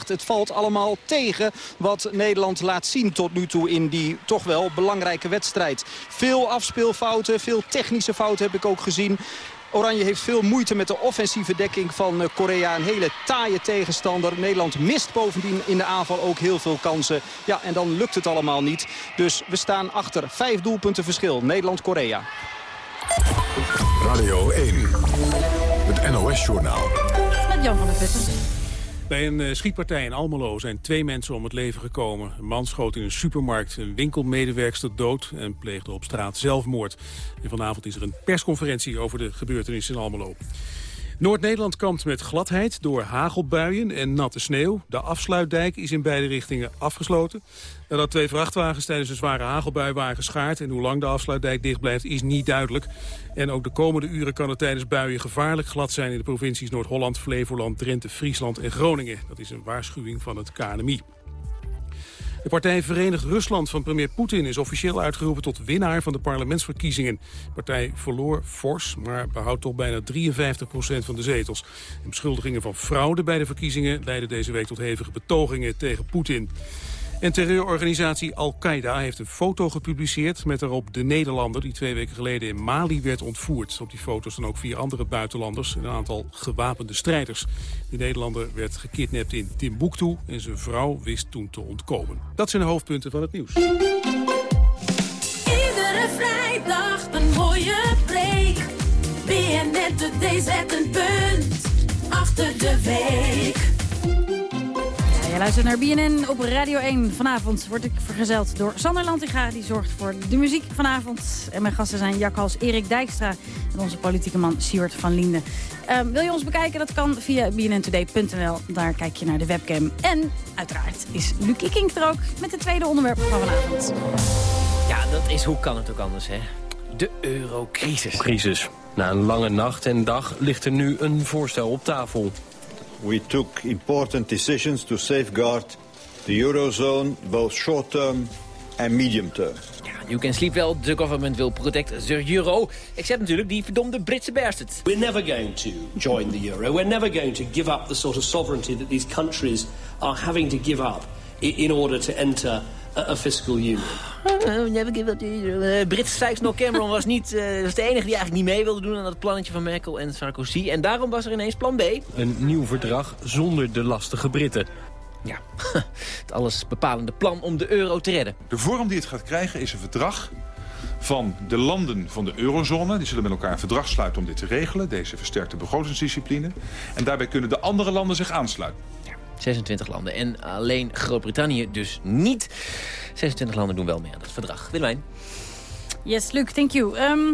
Het valt allemaal tegen wat Nederland laat zien tot nu toe in die toch wel belangrijke wedstrijd. Veel afspeelfouten, veel technische fouten heb ik ook gezien. Oranje heeft veel moeite met de offensieve dekking van eh, Korea. Een hele taaie tegenstander. Nederland mist bovendien in de aanval ook heel veel kansen. Ja, en dan lukt het allemaal niet. Dus we staan achter vijf doelpunten verschil. Nederland-Korea. Radio 1, het NOS-journaal. Met Jan van der Putten. Bij een eh, schietpartij in Almelo zijn twee mensen om het leven gekomen. Een man schoot in een supermarkt een winkelmedewerkster dood... en pleegde op straat zelfmoord. Vanavond is er een persconferentie over de gebeurtenissen in Almelo. Noord-Nederland kampt met gladheid door hagelbuien en natte sneeuw. De afsluitdijk is in beide richtingen afgesloten. Nadat twee vrachtwagens tijdens een zware hagelbui waren geschaard... en hoe lang de afsluitdijk dicht blijft is niet duidelijk. En ook de komende uren kan het tijdens buien gevaarlijk glad zijn... in de provincies Noord-Holland, Flevoland, Drenthe, Friesland en Groningen. Dat is een waarschuwing van het KNMI. De partij Verenigd Rusland van premier Poetin is officieel uitgeroepen tot winnaar van de parlementsverkiezingen. De partij verloor fors, maar behoudt toch bijna 53% van de zetels. En beschuldigingen van fraude bij de verkiezingen leidden deze week tot hevige betogingen tegen Poetin. En terreurorganisatie Al-Qaeda heeft een foto gepubliceerd... met daarop de Nederlander die twee weken geleden in Mali werd ontvoerd. Op die foto's staan ook vier andere buitenlanders en een aantal gewapende strijders. De Nederlander werd gekidnapt in Timbuktu en zijn vrouw wist toen te ontkomen. Dat zijn de hoofdpunten van het nieuws. Iedere vrijdag een mooie break. BNN Today zet een punt achter de week. Je luistert naar BNN op Radio 1. Vanavond word ik vergezeld door Sander Lantinga. Die zorgt voor de muziek vanavond. En mijn gasten zijn Jakhals Erik Dijkstra en onze politieke man Siewert van Linden. Ehm, wil je ons bekijken? Dat kan via bnntoday.nl. Daar kijk je naar de webcam. En uiteraard is Lucie Kink er ook met het tweede onderwerp van vanavond. Ja, dat is, hoe kan het ook anders, hè? De eurocrisis. Crisis. Na een lange nacht en dag ligt er nu een voorstel op tafel. We took important decisions to safeguard the Eurozone, both short term and medium term. You can sleep well, the government will protect the euro. Except natuurlijk die verdomde Britse Brexit. We're never going to join the euro. We're never going to give up the sort of sovereignty that these countries are having to give up in order to enter a, fiscal union. Uh, never give up the euro. Uh, Brits Sykes Cameron was, niet, eh, was de enige die eigenlijk niet mee wilde doen aan dat plannetje van Merkel en Sarkozy. En daarom was er ineens plan B. Een nieuw verdrag zonder de lastige Britten. Ja, het alles bepalende plan om de euro te redden. De vorm die het gaat krijgen is een verdrag van de landen van de eurozone. Die zullen met elkaar een verdrag sluiten om dit te regelen. Deze versterkte begrotingsdiscipline. En daarbij kunnen de andere landen zich aansluiten. 26 landen. En alleen Groot-Brittannië dus niet. 26 landen doen wel mee aan dat verdrag. Willemijn? Yes, Luc, thank you. Ehm,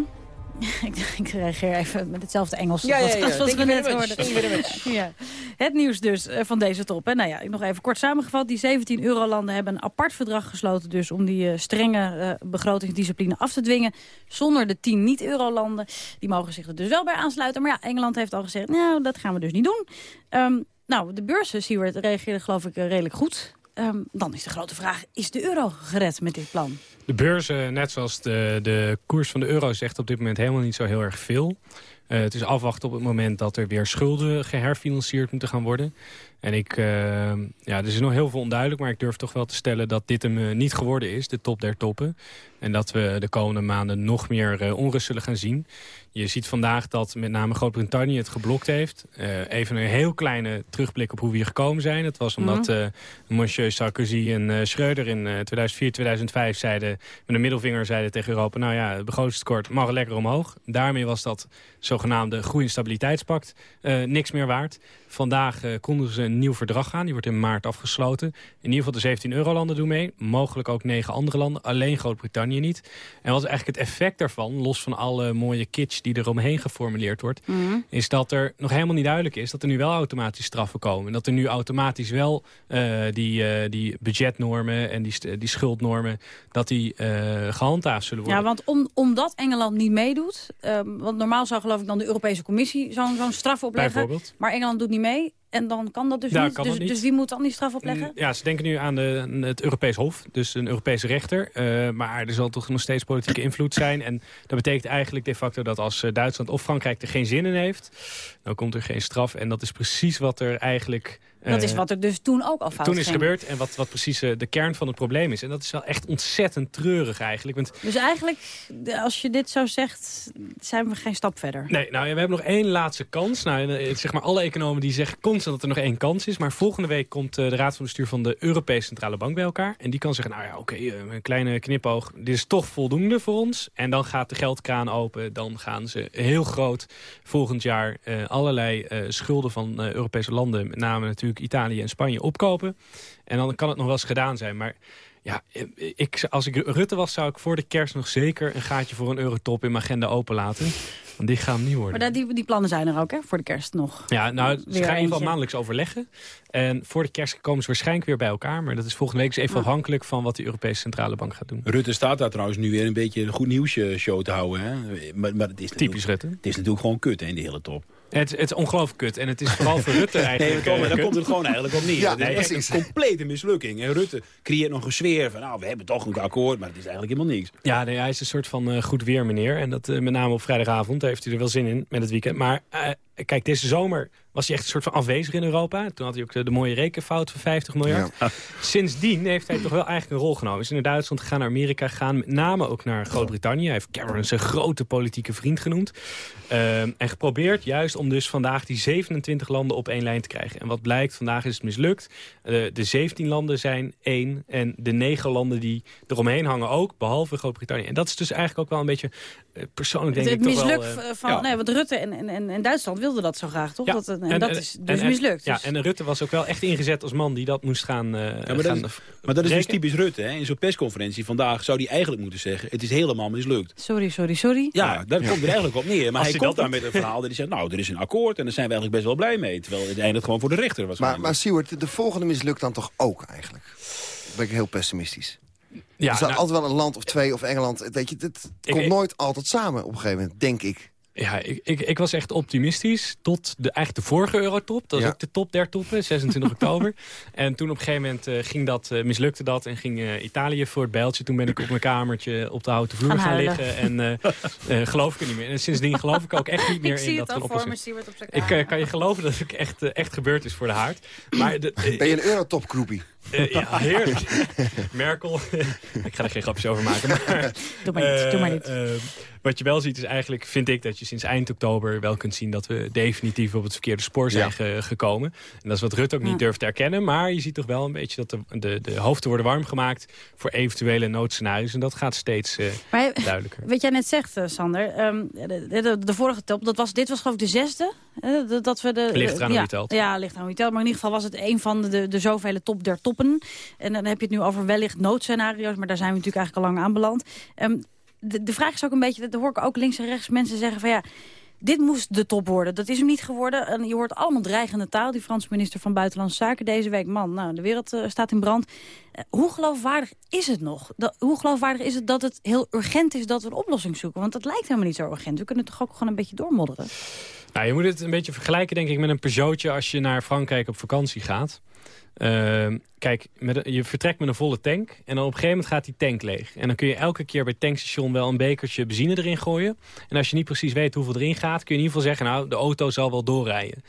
ik, reageer even met hetzelfde Engels Ja, ja, ja. wat we net hoorden. Het nieuws dus eh, van deze top. Hè. Nou ja, nog even kort samengevat. Die 17 eurolanden hebben een apart verdrag gesloten... dus om die eh, strenge eh, begrotingsdiscipline af te dwingen... zonder de 10 niet-eurolanden. Die mogen zich er dus wel bij aansluiten. Maar ja, Engeland heeft al gezegd... nou, dat gaan we dus niet doen. Ehm, nou, de beurzen, Siewert, reageerden geloof ik eh, redelijk goed. Ehm, dan is de grote vraag, is de euro gered met dit plan? De beurzen, net zoals de, de koers van de euro, zegt op dit moment helemaal niet zo heel erg veel. Eh, het is afwachten op het moment dat er weer schulden geherfinancierd moeten gaan worden. En ik, eh, ja, er is nog heel veel onduidelijk, maar ik durf toch wel te stellen dat dit hem eh, niet geworden is, de top der toppen. En dat we de komende maanden nog meer eh, onrust zullen gaan zien. Je ziet vandaag dat met name Groot-Brittannië het geblokt heeft. Even een heel kleine terugblik op hoe we hier gekomen zijn. Het was omdat Mhm. Monsieur Sarkozy en Schreuder in eh 2004, 2005 zeiden... met een middelvinger zeiden tegen Europa... nou ja, het begrotingstekort mag lekker omhoog. Daarmee was dat zogenaamde groei- en stabiliteitspact niks meer waard. Vandaag eh, konden ze een nieuw verdrag aan. Die wordt in maart afgesloten. In ieder geval de 17 eurolanden doen mee. Mogelijk ook negen andere landen. Alleen Groot-Brittannië niet. En wat is eigenlijk het effect daarvan, los van alle mooie kitsch die er omheen geformuleerd wordt... Mhm. is dat er nog helemaal niet duidelijk is dat er nu wel automatisch straffen komen. En dat er nu automatisch wel eh, die, eh, die budgetnormen en die, die schuldnormen... dat die eh, gehandhaafd zullen worden. Ja, want om, omdat Engeland niet meedoet... ehm, want normaal zou geloof ik dan de Europese Commissie zo'n zo'n straf opleggen. Bijvoorbeeld. Maar Engeland doet niet mee. En dan kan dat dus niet. dus, niet. dus wie moet dan die straf opleggen? Ja, ze denken nu aan de, het Europees Hof, dus een Europese rechter. Eh, maar er zal toch nog steeds politieke invloed zijn. En dat betekent eigenlijk de facto dat als eh, Duitsland of Frankrijk er geen zin in heeft... dan komt er geen straf. En dat is precies wat er eigenlijk... dat is eh, wat er dus toen ook al fout toen is ging. gebeurd en wat, wat precies eh, de kern van het probleem is. En dat is wel echt ontzettend treurig eigenlijk. Want Dus eigenlijk, als je dit zo zegt, zijn we geen stap verder. Nee, nou, ja, we hebben nog één laatste kans. Nou, eh, zeg maar alle economen die zeggen constant dat er nog één kans is. Maar volgende week komt de Raad van Bestuur van de Europese Centrale Bank bij elkaar. En die kan zeggen, nou ja, oké, een kleine knipoog. Dit is toch voldoende voor ons. En dan gaat de geldkraan open. Dan gaan ze heel groot volgend jaar allerlei schulden van Europese landen... met name natuurlijk Italië en Spanje opkopen. En dan kan het nog wel eens gedaan zijn. Maar ja, ik, als ik Rutte was, zou ik voor de kerst nog zeker... een gaatje voor een eurotop in mijn agenda openlaten. Want die gaan hem niet worden. Maar dat- die, die plannen zijn er ook, hè, voor de kerst nog. Ja, nou, ze gaan in ieder geval maandelijks overleggen. En voor de kerst komen ze waarschijnlijk weer bij elkaar. Maar dat is volgende week dus even afhankelijk van wat de Europese Centrale Bank gaat doen. Rutte staat daar trouwens nu weer een beetje een goed nieuws eh, show te houden. Hè? Maar, maar het is Typisch Rutte. Het is natuurlijk gewoon kut, hè, in de hele top. Het, het is ongelooflijk kut. En het is vooral voor Rutte Nee, eigenlijk eh, daar kut. komt het gewoon eigenlijk op neer. Ja, het is nee, een complete mislukking. En Rutte creëert nog een sfeer van, nou, we hebben toch een akkoord, maar het is eigenlijk helemaal niks. Ja, nee, hij is een soort van eh, goed weer meneer. En dat eh, met name op vrijdagavond daar heeft hij er wel zin in met het weekend. Maar eh, kijk, deze zomer was hij echt een soort van afwezig in Europa. Toen had hij ook de, de mooie rekenfout van 50 miljard. Sindsdien heeft hij toch wel eigenlijk een rol genomen. Hij is naar Duitsland gegaan, naar Amerika gegaan. Met name ook naar Groot-Brittannië. Hij heeft Cameron zijn grote politieke vriend genoemd. Ehm, en geprobeerd juist om dus vandaag die 27 landen op één lijn te krijgen. En wat blijkt, vandaag is het mislukt. Eh, de 17 landen zijn één. En de negen landen die eromheen hangen ook, behalve Groot-Brittannië. En dat is dus eigenlijk ook wel een beetje eh, persoonlijk denk Het, het ik toch wel... mislukt eh, van, ja. nee, want Rutte en, en, en, en Duitsland wilden dat zo graag, toch? Ja, Dat, en, dat is dus en- mislukt. Ja, Dus- en Rutte was ook wel echt ingezet als man die dat moest gaan eh Ja, maar, dat gaan is, maar dat is dus typisch Rutte. Hè? In zo'n persconferentie vandaag zou hij eigenlijk moeten zeggen... het is helemaal mislukt. Sorry, sorry, sorry. Ja, daar komt er eigenlijk op neer. Maar Als hij komt dat daar met een verhaal dat hij zegt... nou, er is een akkoord en daar zijn we eigenlijk best wel blij mee. Terwijl het eindigt gewoon voor de rechter Maar, waarschijnlijk. maar Siewert, de volgende mislukt dan toch ook eigenlijk? Dan ben ik heel pessimistisch. Ja, er staat nou- altijd wel een land of twee of Engeland. Weet je, het Ik- komt ik- nooit altijd samen op een gegeven moment, denk ik. Ja, ik, ik, ik was echt optimistisch tot de, eigenlijk de vorige Eurotop. Dat was Ja. ook de top der toppen, 26 oktober. En toen op een gegeven moment eh, ging dat, eh, mislukte dat en ging eh, Italië voor het bijltje. Toen ben ik op mijn kamertje op de houten vloer Gaan liggen. En eh, eh, geloof ik er niet meer. En sindsdien geloof ik ook echt niet meer ik in dat het voor me, oplossing Siewert op zijn ik kan je geloven dat het echt, echt gebeurd is voor de haard. Maar de, Ben je een Eurotop-groepie? Eh, ja, heerlijk. Merkel. ik ga er geen grapjes over maken. Maar, Doe maar niet, doe maar niet. eh, eh, wat je wel ziet is eigenlijk, vind ik, dat je sinds eind oktober wel kunt zien dat we definitief op het verkeerde spoor zijn Ja. ge- gekomen. En dat is wat Rutte ook niet Ja. durft te erkennen. Maar je ziet toch wel een beetje dat de, de, de hoofden worden warm gemaakt voor eventuele noodscenario's. En dat gaat steeds eh, Maar duidelijker. wat jij net zegt, eh, Sander, ehm, de, de, de vorige top, dat was, dit was geloof ik de zesde. eh, dat- we de, Ligt eraan hoe ja, je telt. Ja, ligt aan hoe je telt. Maar in ieder geval was het een van de, de, de zoveel top der En dan heb je het nu over wellicht noodscenario's, maar daar zijn we natuurlijk eigenlijk al lang aanbeland. Ehm, de, de vraag is ook een beetje, dat hoor ik ook links en rechts mensen zeggen van ja... Dit moest de top worden. Dat is hem niet geworden. En je hoort allemaal dreigende taal. Die Franse minister van Buitenlandse Zaken deze week. Man, nou, de wereld eh, staat in brand. Eh, hoe geloofwaardig is het nog? Hoe geloofwaardig is het dat het heel urgent is dat we een oplossing zoeken? Want dat lijkt helemaal niet zo urgent. We kunnen toch ook gewoon een beetje doormodderen? Nou, je moet het een beetje vergelijken, denk ik, met een Peugeotje als je naar Frankrijk op vakantie gaat. Ehm, kijk, met je vertrekt met een volle tank en dan op een gegeven moment gaat die tank leeg. En dan kun je elke keer bij het tankstation wel een bekertje benzine erin gooien. En als je niet precies weet hoeveel erin gaat, kun je in ieder geval zeggen, nou, de auto zal wel doorrijden.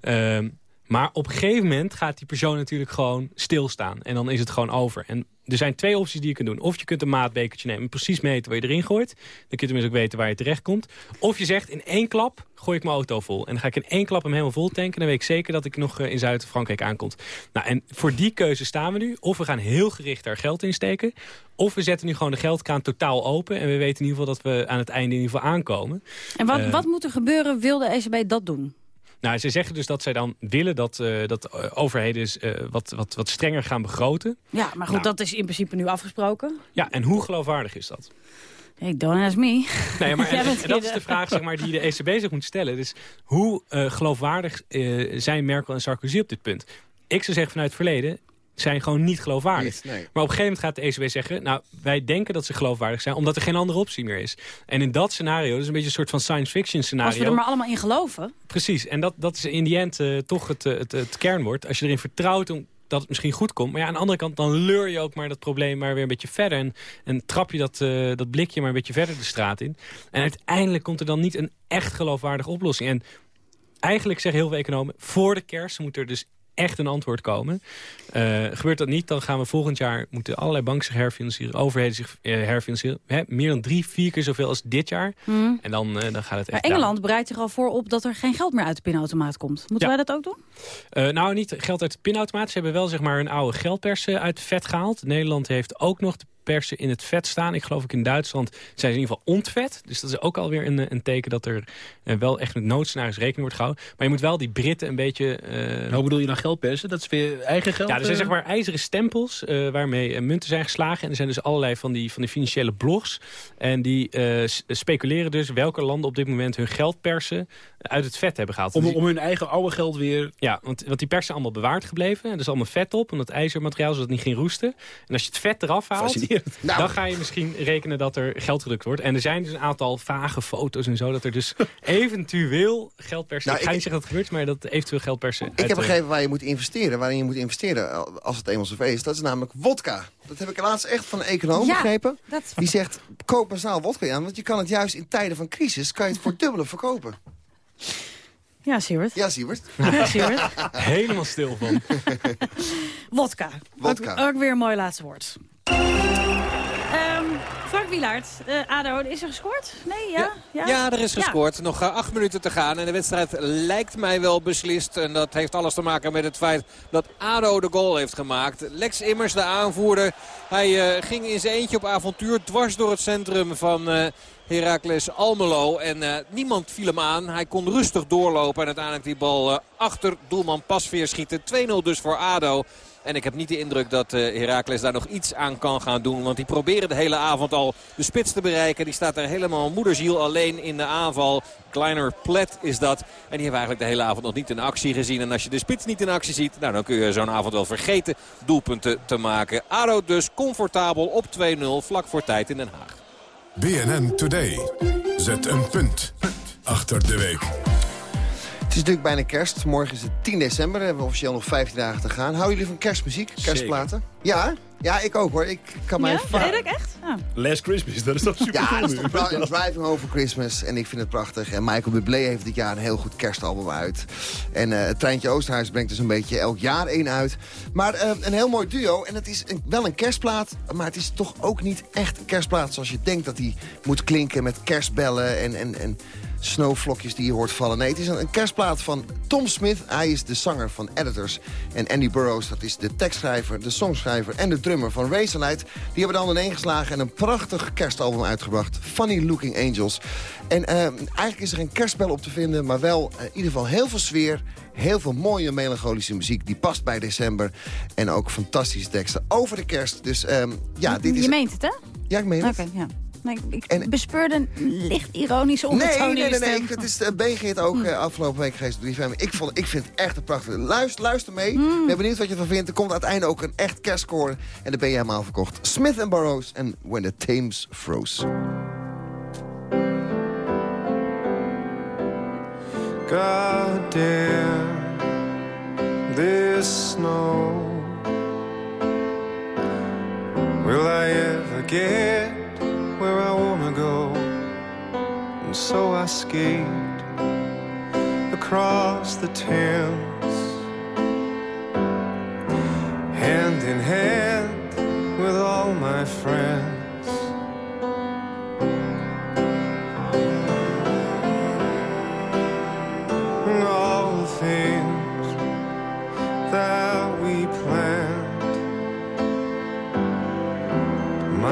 Ehm, maar op een gegeven moment gaat die persoon natuurlijk gewoon stilstaan. En dan is het gewoon over. En er zijn twee opties die je kunt doen. Of je kunt een maatbekertje nemen en precies meten waar je erin gooit. Dan kun je tenminste ook weten waar je terecht komt. Of je zegt, in één klap gooi ik mijn auto vol. En dan ga ik in één klap hem helemaal vol tanken. Dan weet ik zeker dat ik nog eh, in Zuid-Frankrijk aankom. Nou, en voor die keuze staan we nu. Of we gaan heel gericht daar geld in steken. Of we zetten nu gewoon de geldkraan totaal open. En we weten in ieder geval dat we aan het einde in ieder geval aankomen. En wat, Eh, wat moet er gebeuren, wil de ECB dat doen? Nou, ze zeggen dus dat zij dan willen dat, eh, dat eh, overheden eh, wat, wat, wat strenger gaan begroten. Ja, maar goed, Nou. dat is in principe nu afgesproken. Ja, en hoe geloofwaardig is dat? Hey, don't ask me. Nee, maar en, dat is de vraag zeg maar, die de ECB zich moet stellen. Dus hoe geloofwaardig zijn Merkel en Sarkozy op dit punt? Ik zou zeggen vanuit het verleden zijn gewoon niet geloofwaardig. Niet, nee. Maar op een gegeven moment gaat de ECB zeggen... nou, wij denken dat ze geloofwaardig zijn... omdat er geen andere optie meer is. En in dat scenario, dat is een beetje een soort van science fiction scenario... Als we er maar allemaal in geloven. Precies, en dat, dat is in die end eh, toch het, eh, het, het kernwoord. Als je erin vertrouwt om, dat het misschien goed komt. Maar ja, aan de andere kant, dan leur je ook maar dat probleem maar weer een beetje verder. En, en trap je dat, eh, dat blikje maar een beetje verder de straat in. En uiteindelijk komt er dan niet een echt geloofwaardige oplossing. En eigenlijk zeggen heel veel economen, voor de kerst moet er dus echt een antwoord komen. Eh, gebeurt dat niet, dan gaan we volgend jaar... moeten allerlei banken zich herfinancieren, overheden zich eh, herfinancieren. Hè, meer dan drie, vier keer zoveel als dit jaar. Hmm. En dan, eh, dan gaat het Maar echt down. Engeland bereidt zich al voor op dat er geen geld meer uit de pinautomaat komt. Moeten Ja. wij dat ook doen? Nou, niet geld uit de pinautomaat. Ze hebben wel zeg maar een oude geldpers eh, uit vet gehaald. Nederland heeft ook nog de persen in het vet staan. Ik geloof ook in Duitsland zijn ze in ieder geval ontvet. Dus dat is ook alweer een, een teken dat er eh, wel echt met noodscenario's rekening wordt gehouden. Maar je moet wel die Britten een beetje... eh, Hoe bedoel je dan geldpersen? Dat is weer eigen geld? ja, er zijn eh? zeg maar ijzeren stempels waarmee munten zijn geslagen. En er zijn dus allerlei van die, van die financiële blogs. En die speculeren dus welke landen op dit moment hun geldpersen uit het vet hebben gehaald. Om, Dus om hun eigen oude geld weer... ja, want, want die persen zijn allemaal bewaard gebleven. En er is allemaal vet op, omdat ijzermateriaal, zodat het niet ging roesten. En als je het vet eraf haalt. Nou. dan ga je misschien rekenen dat er geld gedrukt wordt. En er zijn dus een aantal vage foto's en zo, dat er dus eventueel geldpersen... Nou, ik ga ik- niet zeggen dat het gebeurt, maar dat eventueel geldpersen... Ik uit, heb begrepen waar je moet investeren, waarin je moet investeren als het eenmaal zover is. Dat is namelijk wodka. Dat heb ik laatst echt van een econoom Ja, begrepen. dat- Die zegt, koop massaal wodka aan, want je kan het juist in tijden van crisis, kan je het voor dubbele verkopen. Ja, Siewert. Ja, Siebert. Ja, Siewert. Helemaal stil van. Wodka. Wodka. Ook, ook weer een mooi laatste woord. Frank Wielaert, ADO, is er gescoord? Nee, ja? Ja, Ja, er is Ja. gescoord. Nog eh, acht minuten te gaan. En de wedstrijd lijkt mij wel beslist. En dat heeft alles te maken met het feit dat ADO de goal heeft gemaakt. Lex Immers, de aanvoerder. Hij eh, ging in zijn eentje op avontuur dwars door het centrum van... eh Heracles Almelo. En niemand viel hem aan. Hij kon rustig doorlopen. En uiteindelijk die bal achter doelman Pasveer schieten. 2-0 dus voor ADO. En ik heb niet de indruk dat eh Heracles daar nog iets aan kan gaan doen. Want die proberen de hele avond al de spits te bereiken. Die staat er helemaal moederziel alleen in de aanval. Kleiner Plet is dat. En die hebben eigenlijk de hele avond nog niet in actie gezien. En als je de spits niet in actie ziet, nou, dan kun je zo'n avond wel vergeten doelpunten te maken. ADO dus comfortabel op 2-0 vlak voor tijd in Den Haag. BNN Today. Zet een punt achter de week. Het is natuurlijk bijna kerst. Morgen is het 10 december. We hebben officieel nog 15 dagen te gaan. Houden jullie van kerstmuziek? Kerstplaten? Ja? Ja, ik ook hoor. Ik kan mij Ja? ik echt? Ja. Last Christmas, dat is toch super Ja, cool dat is toch Driving Over Christmas. En ik vind het prachtig. En Michael Bublé heeft dit jaar een heel goed kerstalbum uit. En eh, het Treintje Oosterhuis brengt dus een beetje elk jaar één uit. Maar eh, een heel mooi duo. En het is een- wel een kerstplaat. Maar het is toch ook niet echt een kerstplaat zoals je denkt dat die moet klinken. Met kerstbellen en, en, en snowvlokjes die je hoort vallen. Nee, het is een, kerstplaat van Tom Smith. Hij is de zanger van Editors. En Andy Burroughs, dat is de tekstschrijver, de songschrijver en de drummer van Razorlight. Die hebben dan ineen geslagen en een prachtig kerstalbum uitgebracht. Funny Looking Angels. En eh, eigenlijk is er geen kerstbel op te vinden, maar wel eh, in ieder geval heel veel sfeer. Heel veel mooie melancholische muziek. Die past bij december. En ook fantastische teksten over de kerst. Dus ehm, ja, dit is... Je meent het, hè? Ja, ik meen Oké, het. ja. Nee, ik bespeurde een licht ironische Nee, ondertoon nee, in nee, nee. stem. Ik, het is uh, BG ook eh, afgelopen week geweest. door 3FM. Ik, vond, ik vind het echt een prachtige. Luister, luister mee. Ik ben benieuwd wat je ervan vindt. Er komt uiteindelijk ook een echt kerstscore. En dan ben je helemaal verkocht. Smith and Burroughs en When the Thames Froze. God damn this snow. Will I ever get where I wanna go? And so I skate across the Thames, hand in hand with all my friends.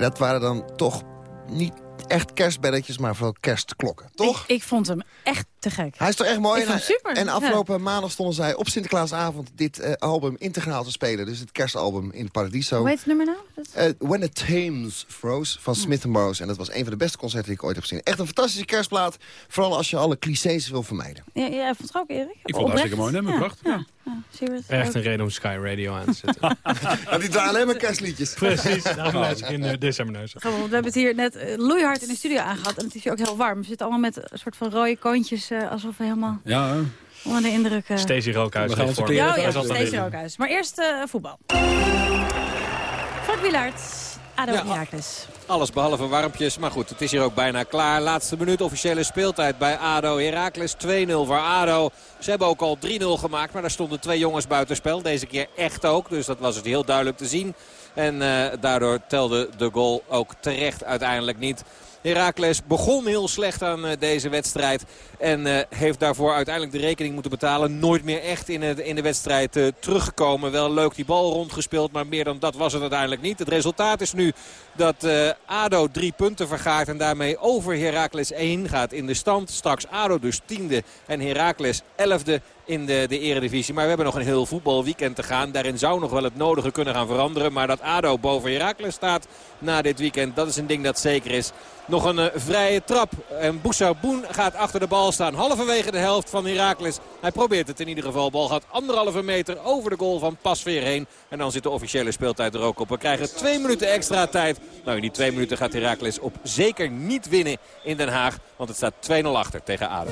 Dat waren dan toch niet echt kerstbelletjes, maar vooral kerstklokken. Toch? Ik, ik vond hem echt te gek. Hij is toch echt mooi? Ik vond En- super. En Ja. afgelopen maandag stonden zij op Sinterklaasavond dit eh, album integraal te spelen. Dus het kerstalbum in Paradiso. Hoe heet het nummer nou? Eh, When the Thames Froze van Smith Morrows. En dat was een van de beste concerten die ik ooit heb gezien. Echt een fantastische kerstplaat. Vooral als je alle clichés wil vermijden. Ja, jij vond het ook, Erik? Ik vond het hartstikke mooi nummer, Ja, prachtig. Ja, ja? Echt een reden om Sky Radio aan te zetten. Ja, die draaien alleen maar kerstliedjes. Precies, daarom luister ik in uh, december naar We hebben het hier net eh, loeihard in de studio aangehad. En het is hier ook heel warm. We zitten allemaal met een soort van rode koontjes. eh, alsof we helemaal Ja, onder de indruk... eh, Stacey Rookhuis. Ja, oh, ja, Stacey altijd Rookhuis. Maar eerst eh, voetbal. Frank Wielaert, ADO Ja, Heracles. Alles behalve warmpjes. Maar goed, het is hier ook bijna klaar. Laatste minuut officiële speeltijd bij ADO. Heracles 2-0 voor ADO. Ze hebben ook al 3-0 gemaakt. Maar daar stonden twee jongens buitenspel. Deze keer echt ook. Dus dat was het heel duidelijk te zien. En eh, daardoor telde de goal ook terecht uiteindelijk niet. Heracles begon heel slecht aan eh, deze wedstrijd. En eh, heeft daarvoor uiteindelijk de rekening moeten betalen. Nooit meer echt in, de wedstrijd eh, teruggekomen. Wel leuk die bal rondgespeeld. Maar meer dan dat was het uiteindelijk niet. Het resultaat is nu dat ADO drie punten vergaart. En daarmee over Heracles 1 gaat in de stand. Straks ADO dus tiende en Heracles elfde in de, de eredivisie. Maar we hebben nog een heel voetbalweekend te gaan. Daarin zou nog wel het nodige kunnen gaan veranderen. Maar dat ADO boven Heracles staat na dit weekend, dat is een ding dat zeker is. Nog een eh, vrije trap. En Boussa Boen gaat achter de bal staan. Halverwege de helft van Heracles. Hij probeert het in ieder geval. Bal gaat anderhalve meter over de goal van Pasveer heen. En dan zit de officiële speeltijd er ook op. We krijgen twee minuten extra tijd. Nou, in die twee minuten gaat Heracles op zeker niet winnen in Den Haag. Want het staat 2-0 achter tegen ADO.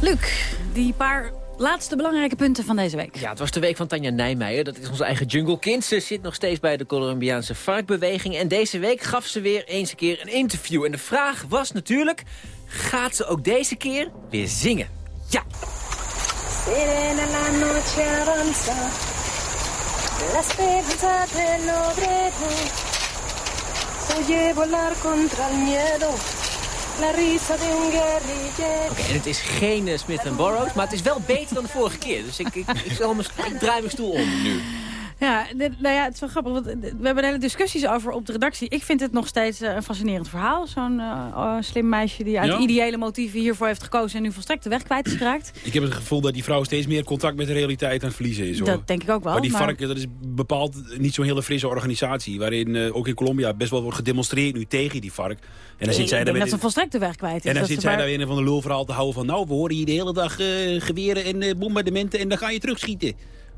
Luc, die paar laatste belangrijke punten van deze week. Ja, het was de week van Tanja Nijmeijer. Dat is onze eigen jungle kind. Ze zit nog steeds bij de Colombiaanse varkbeweging. En deze week gaf ze weer eens een keer een interview. En de vraag was natuurlijk, gaat ze ook deze keer weer zingen? Ja. Serena la noche avanza, la esperanza del obrero oye volar contra el miedo, Oké, en het is geen eh, Smith Burroughs, maar het is wel beter dan de vorige keer. Dus ik, ik, ik, zal mijn- ik draai mijn stoel om nu. Ja, dit- nou ja, het is wel grappig. Want we hebben hele discussies over op de redactie. Ik vind het nog steeds eh, een fascinerend verhaal. Zo'n eh, oh, slim meisje die uit Ja? ideële motieven hiervoor heeft gekozen... en nu volstrekt de weg kwijt is geraakt. Ik heb het gevoel dat die vrouw steeds meer contact met de realiteit aan het verliezen is. Hoor. Dat denk ik ook wel. Maar die maar- varken, dat is bepaald niet zo'n hele frisse organisatie. Waarin eh, ook in Colombia best wel wordt gedemonstreerd nu tegen die vark. En dan zit zij daar dat ze volstrekt de weg kwijt is. en dan zit zij maar- daar weer een van de lulverhaal te houden van... nou, we horen hier de hele dag geweren en bombardementen en dan ga je terugschieten.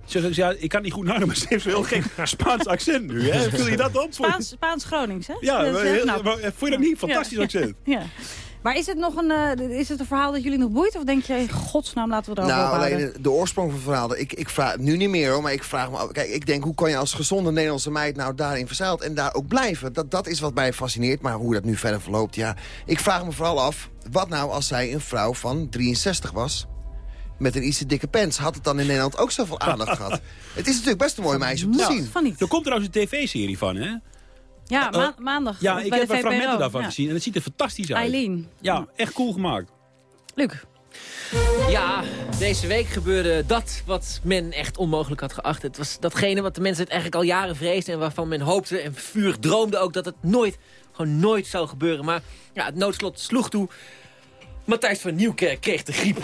Zeg ik, ja, ik kan niet goed nadenken, maar ze heeft zo'n heel gek Spaans accent nu. Hè? Vul je dat op? Spaans, Spaans Gronings, hè? Ja, Dat heel knap. maar, eh, vond je dat niet? Fantastisch Ja. accent. Ja. Maar is het nog een, eh, is het een verhaal dat jullie nog boeit? Of denk je, in godsnaam, laten we erover Nou, alleen de, de oorsprong van het verhaal. Ik, ik vraag nu niet meer hoor, maar ik vraag me af. Kijk, ik denk, hoe kan je als gezonde Nederlandse meid nou daarin verzeild en daar ook blijven? Dat, dat is wat mij fascineert, maar hoe dat nu verder verloopt, ja. Ik vraag me vooral af, wat nou als zij een vrouw van 63 was? Met een iets te dikke pens. Had het dan in Nederland ook zoveel aandacht gehad? Het is natuurlijk best een mooi meisje om te zien. Er komt trouwens een tv-serie van, hè? Ja, ma- Eh, maandag. Ja, ik heb wat VPRO. fragmenten daarvan Ja. gezien en het ziet er fantastisch uit. Eileen. Ja, echt cool gemaakt. Luc. Ja, deze week gebeurde dat wat men echt onmogelijk had geacht. Het was datgene wat de mensen het eigenlijk al jaren vreesden... en waarvan men hoopte en vuur droomde ook dat het nooit, gewoon nooit zou gebeuren. Maar ja, het noodslot sloeg toe. Matthijs van Nieuwkerk kreeg de griep.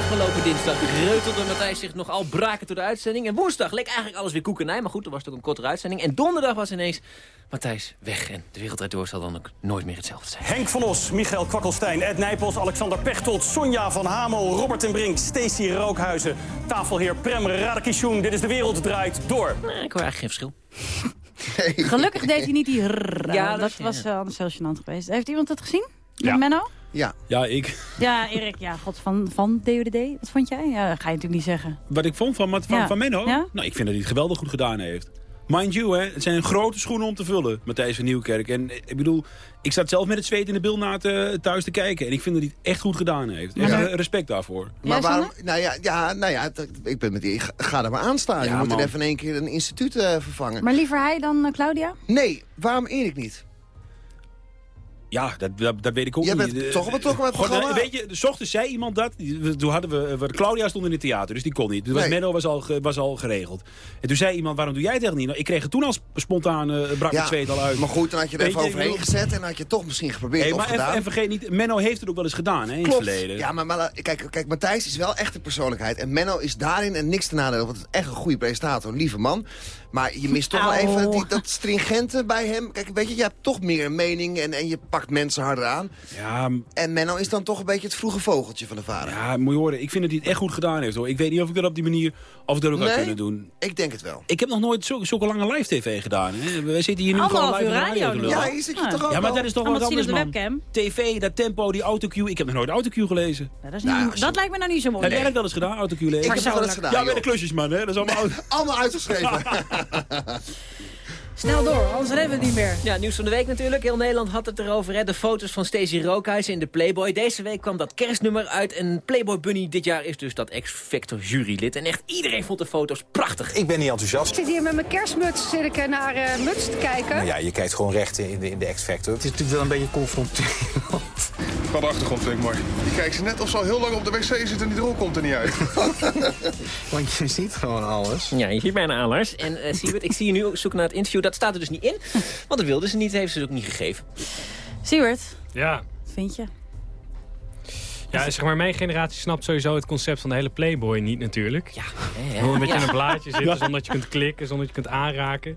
Afgelopen dinsdag reutelde Matthijs zich nogal brakend door de uitzending. En woensdag leek eigenlijk alles weer koekenij. Maar goed, er was ook een kortere uitzending. En donderdag was ineens Matthijs weg. En de wereld door zal dan ook nooit meer hetzelfde zijn. Henk van Os, Michael Kwakkelstein, Ed Nijpels, Alexander Pechtold, Sonja van Hamel, Robert ten Brink, Stacey Rookhuizen, tafelheer Prem Radakishun. Dit is de wereld draait door. Nee, ik hoor eigenlijk geen verschil. Gelukkig deed hij niet die rrrr. Ja, dat dat- was anders heel gênant geweest. Heeft iemand het gezien? Ja. Met Menno? Ja. Ja, ik... Ja, Erik, ja, god, van, van DUDD. Wat vond jij? Ja, dat ga je natuurlijk niet zeggen. Wat ik vond van, van, Ja. van Menno? Ja? Nou, ik vind dat hij het geweldig goed gedaan heeft. Mind you, hè, het zijn grote schoenen om te vullen, Matthijs van Nieuwkerk. En eh, ik bedoel, ik zat zelf met het zweet in de bil na te, thuis te kijken. En ik vind dat hij het echt goed gedaan heeft. Echt, respect daarvoor. Maar waarom, nou ja, ja, nou ja, ik ben met die, ga- er maar aan staan. je Ja, moet er even in één keer een instituut eh, vervangen. Maar liever hij dan eh, Claudia? Nee, waarom Erik niet? Ja, dat, dat, dat weet ik ook Jij niet. bent Eh, toch betrokken bij het programma? eh, Weet je, s ochtends zei iemand dat. Toen hadden we, we- Claudia stond in het theater, dus die kon niet. Was Nee. Menno was al, was al geregeld. En toen zei iemand, waarom doe jij het echt niet? Nou, ik kreeg het toen al sp- spontaan, eh brak het zweet al uit. Maar goed, dan had je er even ik overheen gezet... en had je het toch misschien geprobeerd Hey, of maar gedaan. en vergeet niet, Menno heeft het ook wel eens gedaan hè, in Klopt. het verleden. Ja, maar, maar kijk, kijk, Matthijs is wel echt een persoonlijkheid. En Menno is daarin en niks te nadelen. Want het is echt een goede presentator, een lieve man. Maar je mist toch wel even die, dat stringente bij hem. Kijk, weet je, je hebt toch meer een mening en, en je pakt mensen harder aan. Ja, En Menno is dan toch een beetje het vroege vogeltje van de vader. ja, moet je horen, ik vind dat hij het echt goed gedaan heeft. Hoor. Ik weet niet of ik dat op die manier of ik dat ook had Nee? kunnen doen. Ik denk het wel. Ik heb nog nooit zo- zulke lange live tv gedaan. Hè. We zitten hier nu Anderhalf gewoon live uur in de radio radio. Ja, hier zit je toch ook Ja, maar dat is toch Allemaal wat anders, man. webcam. TV, dat tempo, die autocue. Ik heb nog nooit autocue gelezen. Ja, dat, is niet- dat lijkt me nou niet zo mooi. Heb jij dat wel eens gedaan, autocue lezen? Ik heb wel eens gedaan, Ja, bij de joh. klusjesman, hè. Dat is allemaal... Allemaal uitgeschreven. Snel door, anders redden we het niet meer. Ja, nieuws van de week natuurlijk. Heel Nederland had het erover. Hè? De foto's van Stacey Rookhuizen in de Playboy. Deze week kwam dat kerstnummer uit. En Playboy Bunny dit jaar is dus dat X-Factor jurylid. En echt iedereen vond de foto's prachtig. Ik ben niet enthousiast. Ik zit hier met mijn kerstmuts zit ik naar eh, muts te kijken. Nou ja, je kijkt gewoon recht in de, in de X-Factor. Het is natuurlijk wel een beetje confronterend. Qua de achtergrond vind ik mooi. Je kijkt ze net of ze al heel lang op de wc zit en die drol komt er niet uit. Want je ziet gewoon alles. Ja, je ziet bijna alles. En eh Siebert, ik zie je nu ook zoeken naar het interview. Dat staat er dus niet in. Want dat wilden ze niet, heeft ze dus ook niet gegeven. Siewert, Ja. wat vind je? Ja, zeg maar, mijn generatie snapt sowieso het concept van de hele Playboy niet natuurlijk. Ja. Gewoon met je in een blaadje zitten zonder dat je kunt klikken, zonder dat je kunt aanraken.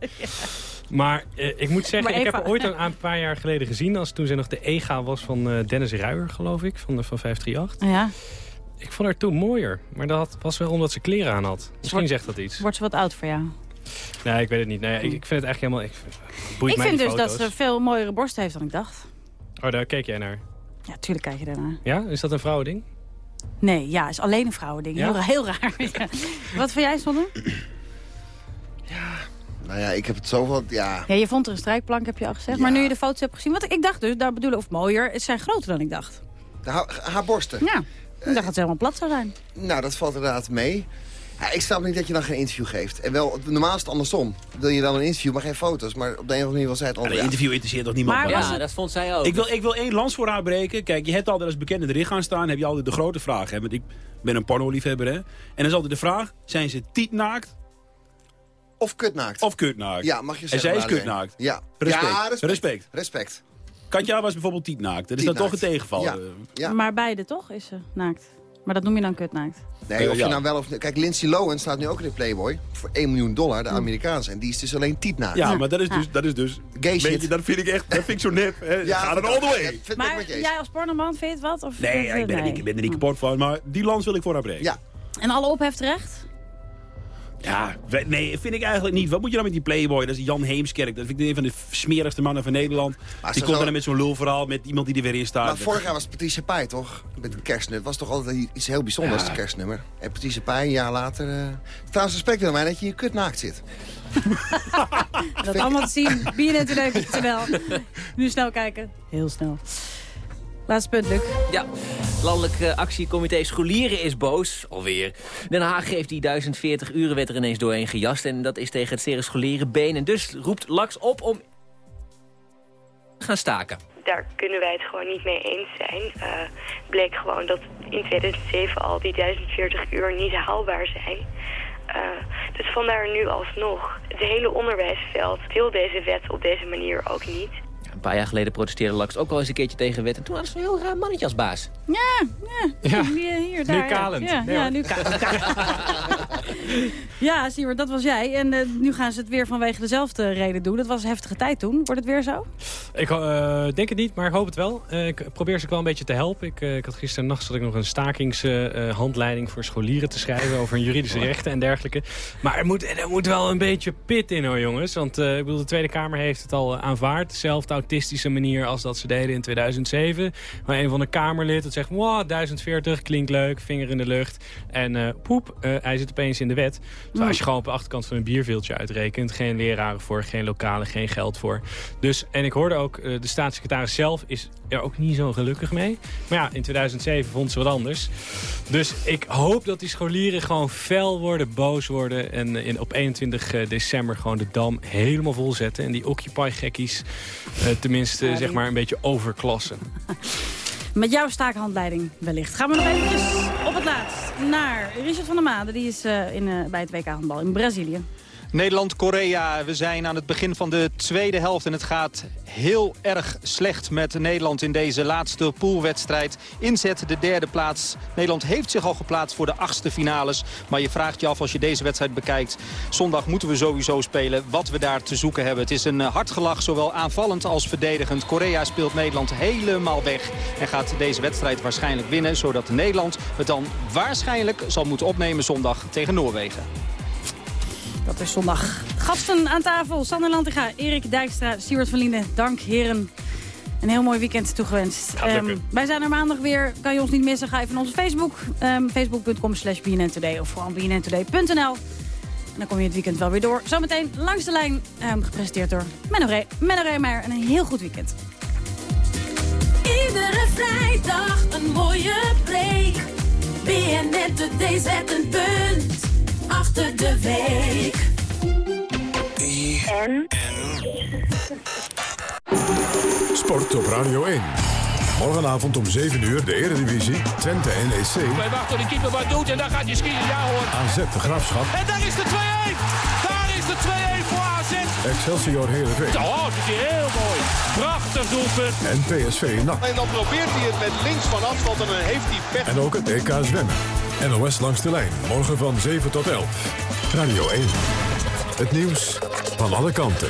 Maar eh, ik moet zeggen, ik heb ooit een, een paar jaar geleden gezien... als toen ze nog de EGA was van eh, Dennis Ruijer, geloof ik, van, de, van 538. Ja. Ik vond haar toen mooier, maar dat was wel omdat ze kleren aan had. Misschien zegt dat iets. Wordt ze wat oud voor jou? Nee, ik weet het niet. Nee, ik, ik vind het eigenlijk helemaal... Ik, boeit ik vind dus dat ze veel mooiere borsten heeft dan ik dacht. Oh, daar keek jij naar. Ja, tuurlijk kijk je daarnaar. Ja? Is dat een vrouwending? Nee, ja, is alleen een vrouwending. Ja? Heel, heel raar. Ja. Wat vind jij, Sonne? nou ja, ik heb het zoveel... Ja, Ja, je vond er een strijkplank, heb je al gezegd. Maar nu je de foto's hebt gezien... Wat ik dacht dus, daar bedoelen, of mooier... het zijn groter dan ik dacht. haar, haar borsten. Ja. Ik dacht dat het helemaal plat zou zijn. Nou, dat valt inderdaad mee. Ja, ik snap niet dat je dan geen interview geeft. En wel, normaal is het andersom. Wil je dan een interview, maar geen foto's. Maar op de een of andere manier was zij het Een altijd. interview interesseert toch niemand? Maar Ja, dat vond zij ook. Ik wil, ik wil één lans voor haar breken. Kijk, je hebt altijd als bekende erin gaan staan. heb je altijd de grote vraag. Hè? Want ik ben een pornoliefhebber. Hè? En dan is altijd de vraag. Zijn ze tietnaakt Of kutnaakt. of kutnaakt? Ja, mag je En zeggen. zij is kutnaakt. Ja. Respect. Ja, respect. Respect. Respect. Katja was bijvoorbeeld tietnaakt. Dat is dan toch een tegenval. Ja. Eh, Ja. Maar beide toch is ze naakt. Maar dat noem je dan kutnaakt. Nee, Eh, of je nou wel of Kijk, Lindsay Lohan staat nu ook in de Playboy. Voor 1 miljoen dollar, de Amerikaanse. En die is dus alleen tietnaakt. Ja, maar dat is dus... Dat is dus Gay shit. je, dat vind ik echt... Dat vind ik zo nep. Hè. Ja, Ga er all the way. Ja, Maar jij als pornoman, vind je het wat? Of, Nee, ik, ben er niet, ik ben er niet kapot van. Maar die lans wil ik voor haar breken. Ja. En alle ophef terecht? Ja, we- nee, vind ik eigenlijk niet. Wat moet je dan met die Playboy? Dat is Jan Heemskerk. Dat vind ik een van de smerigste mannen van Nederland. Maar die komt dan met zo'n lulverhaal met iemand die er weer in staat. Maar vorig jaar was Patricia Pai, toch? Met het kerstnummer. Het was toch altijd iets heel bijzonders, Ja. het kerstnummer. En Patricia Pai, een jaar later... eh Trouwens, respect aan mij dat je hier kut naakt zit. Dat allemaal te zien. BNN.nl. Nu snel kijken. Heel snel. Laatste punt, Luc. Ja, landelijk eh, actiecomité Scholieren is boos. Alweer. Den Haag geeft die 1040 uren werd er ineens doorheen gejast. En dat is tegen het Seres Scholieren been. En dus roept Lax op om te gaan staken. Daar kunnen wij het gewoon niet mee eens zijn. Eh, Het bleek gewoon dat in 2007 al die 1040 uur niet haalbaar zijn. Eh, dus vandaar nu alsnog. Het hele onderwijsveld wil deze wet op deze manier ook niet. Een paar jaar geleden protesteerde Lax ook al eens een keertje tegen wet. En toen hadden ze een heel raar mannetje als baas. Ja, ja. Ja. Hier, hier, Nu daar. ja. kalend. Ja, Nee, ja hoor. nu kalend. ja, Siewert, dat was jij. En eh, nu gaan ze het weer vanwege dezelfde reden doen. Dat was een heftige tijd toen. Wordt het weer zo? Ik eh, denk het niet, maar ik hoop het wel. Eh, ik probeer ze ook wel een beetje te helpen. Ik, eh, ik had gisteren nacht zat ik nog een stakingshandleiding voor scholieren te schrijven over hun juridische rechten en dergelijke. Maar er moet, er moet wel een beetje pit in hoor jongens. Want eh, ik bedoel, de Tweede Kamer heeft het al eh, aanvaard. Dezelfde autistische manier als dat ze deden in 2007. Maar een van de Kamerlid dat zegt, wow, 1040, klinkt leuk, vinger in de lucht. En eh, poep, eh, hij zit opeens in de wet. Dus als je gewoon op de achterkant van een bierveeltje uitrekent, geen leraren voor, geen lokalen, geen geld voor. Dus, en ik hoorde ook, eh, de staatssecretaris zelf is er ook niet zo gelukkig mee. Maar ja, in 2007 vond ze wat anders. Dus ik hoop dat die scholieren gewoon fel worden, boos worden. En in, op 21 december gewoon de Dam helemaal vol zetten. En die Occupy-gekkies eh, tenminste Ja, zeg maar een beetje overklassen. Met jouw staakhandleiding wellicht. Gaan we nog eventjes op het laatst naar Richard van der Made. Die is eh, in, eh, bij het WK handbal in Brazilië. Nederland-Korea, we zijn aan het begin van de tweede helft... en het gaat heel erg slecht met Nederland in deze laatste poolwedstrijd. Inzet de derde plaats. Nederland heeft zich al geplaatst voor de achtste finales. Maar je vraagt je af als je deze wedstrijd bekijkt... zondag moeten we sowieso spelen wat we daar te zoeken hebben. Het is een hard gelach, zowel aanvallend als verdedigend. Korea speelt Nederland helemaal weg en gaat deze wedstrijd waarschijnlijk winnen... zodat Nederland het dan waarschijnlijk zal moeten opnemen zondag tegen Noorwegen. Dat is zondag. Gasten aan tafel. Sander Lantiga, Erik Dijkstra, Stuart van Linden. Dank heren. Een heel mooi weekend toegewenst. Ehm, wij zijn er maandag weer. Kan je ons niet missen? Ga even naar onze Facebook. ehm, Facebook.com slash BNNToday of vooral bnntoday.nl. En dan kom je het weekend wel weer door. Zometeen langs de lijn, ehm, gepresenteerd door Menno, Re Menno Reemeyer. En een heel goed weekend. Iedere vrijdag een mooie break. BNN Today zet een punt achter de week. En? Sport op Radio 1. Morgenavond om 7 uur de Eredivisie. Twente NEC. Wij wachten de keeper wat doet en dan gaat hij skiën. Ja hoor. AZ de Graafschap. En daar is de 2-1. Is de 2-1 voor AZ. Excelsior Heerenveen. Oh, dat is heel mooi. Prachtig doelpunt. En PSV NAC. En dan probeert hij het met links van afstand en dan heeft hij pech. En ook het EK zwemmen. NOS langs de lijn. Morgen van 7 tot 11. Radio 1. Het nieuws van alle kanten.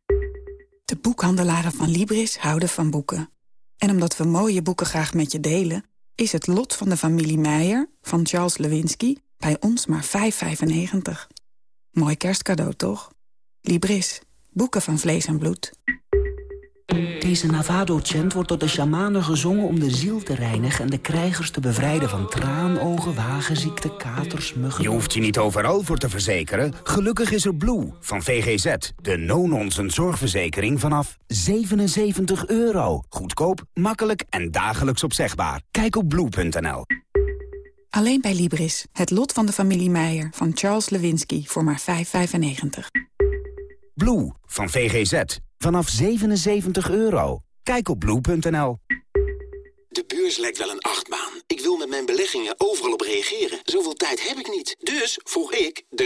Boekhandelaren van Libris houden van boeken. En omdat we mooie boeken graag met je delen... is het lot van de familie Meijer van Charles Lewinsky bij ons maar 5,95. Mooi kerstcadeau, toch? Libris. Boeken van vlees en bloed. Deze Navado-chant wordt door de shamanen gezongen om de ziel te reinigen... en de krijgers te bevrijden van traanogen, wagenziekte, katers, muggen... Je hoeft je niet overal voor te verzekeren. Gelukkig is er Blue van VGZ. De no-nonsense zorgverzekering vanaf 77 euro. Goedkoop, makkelijk en dagelijks opzegbaar. Kijk op blue.nl. Alleen bij Libris. Het lot van de familie Meijer van Charles Lewinsky voor maar 5,95. Blue van VGZ. Vanaf 77 euro. Kijk op blue.nl. De beurs lijkt wel een achtbaan. Ik wil met mijn beleggingen overal op reageren. Zoveel tijd heb ik niet. Dus vroeg ik de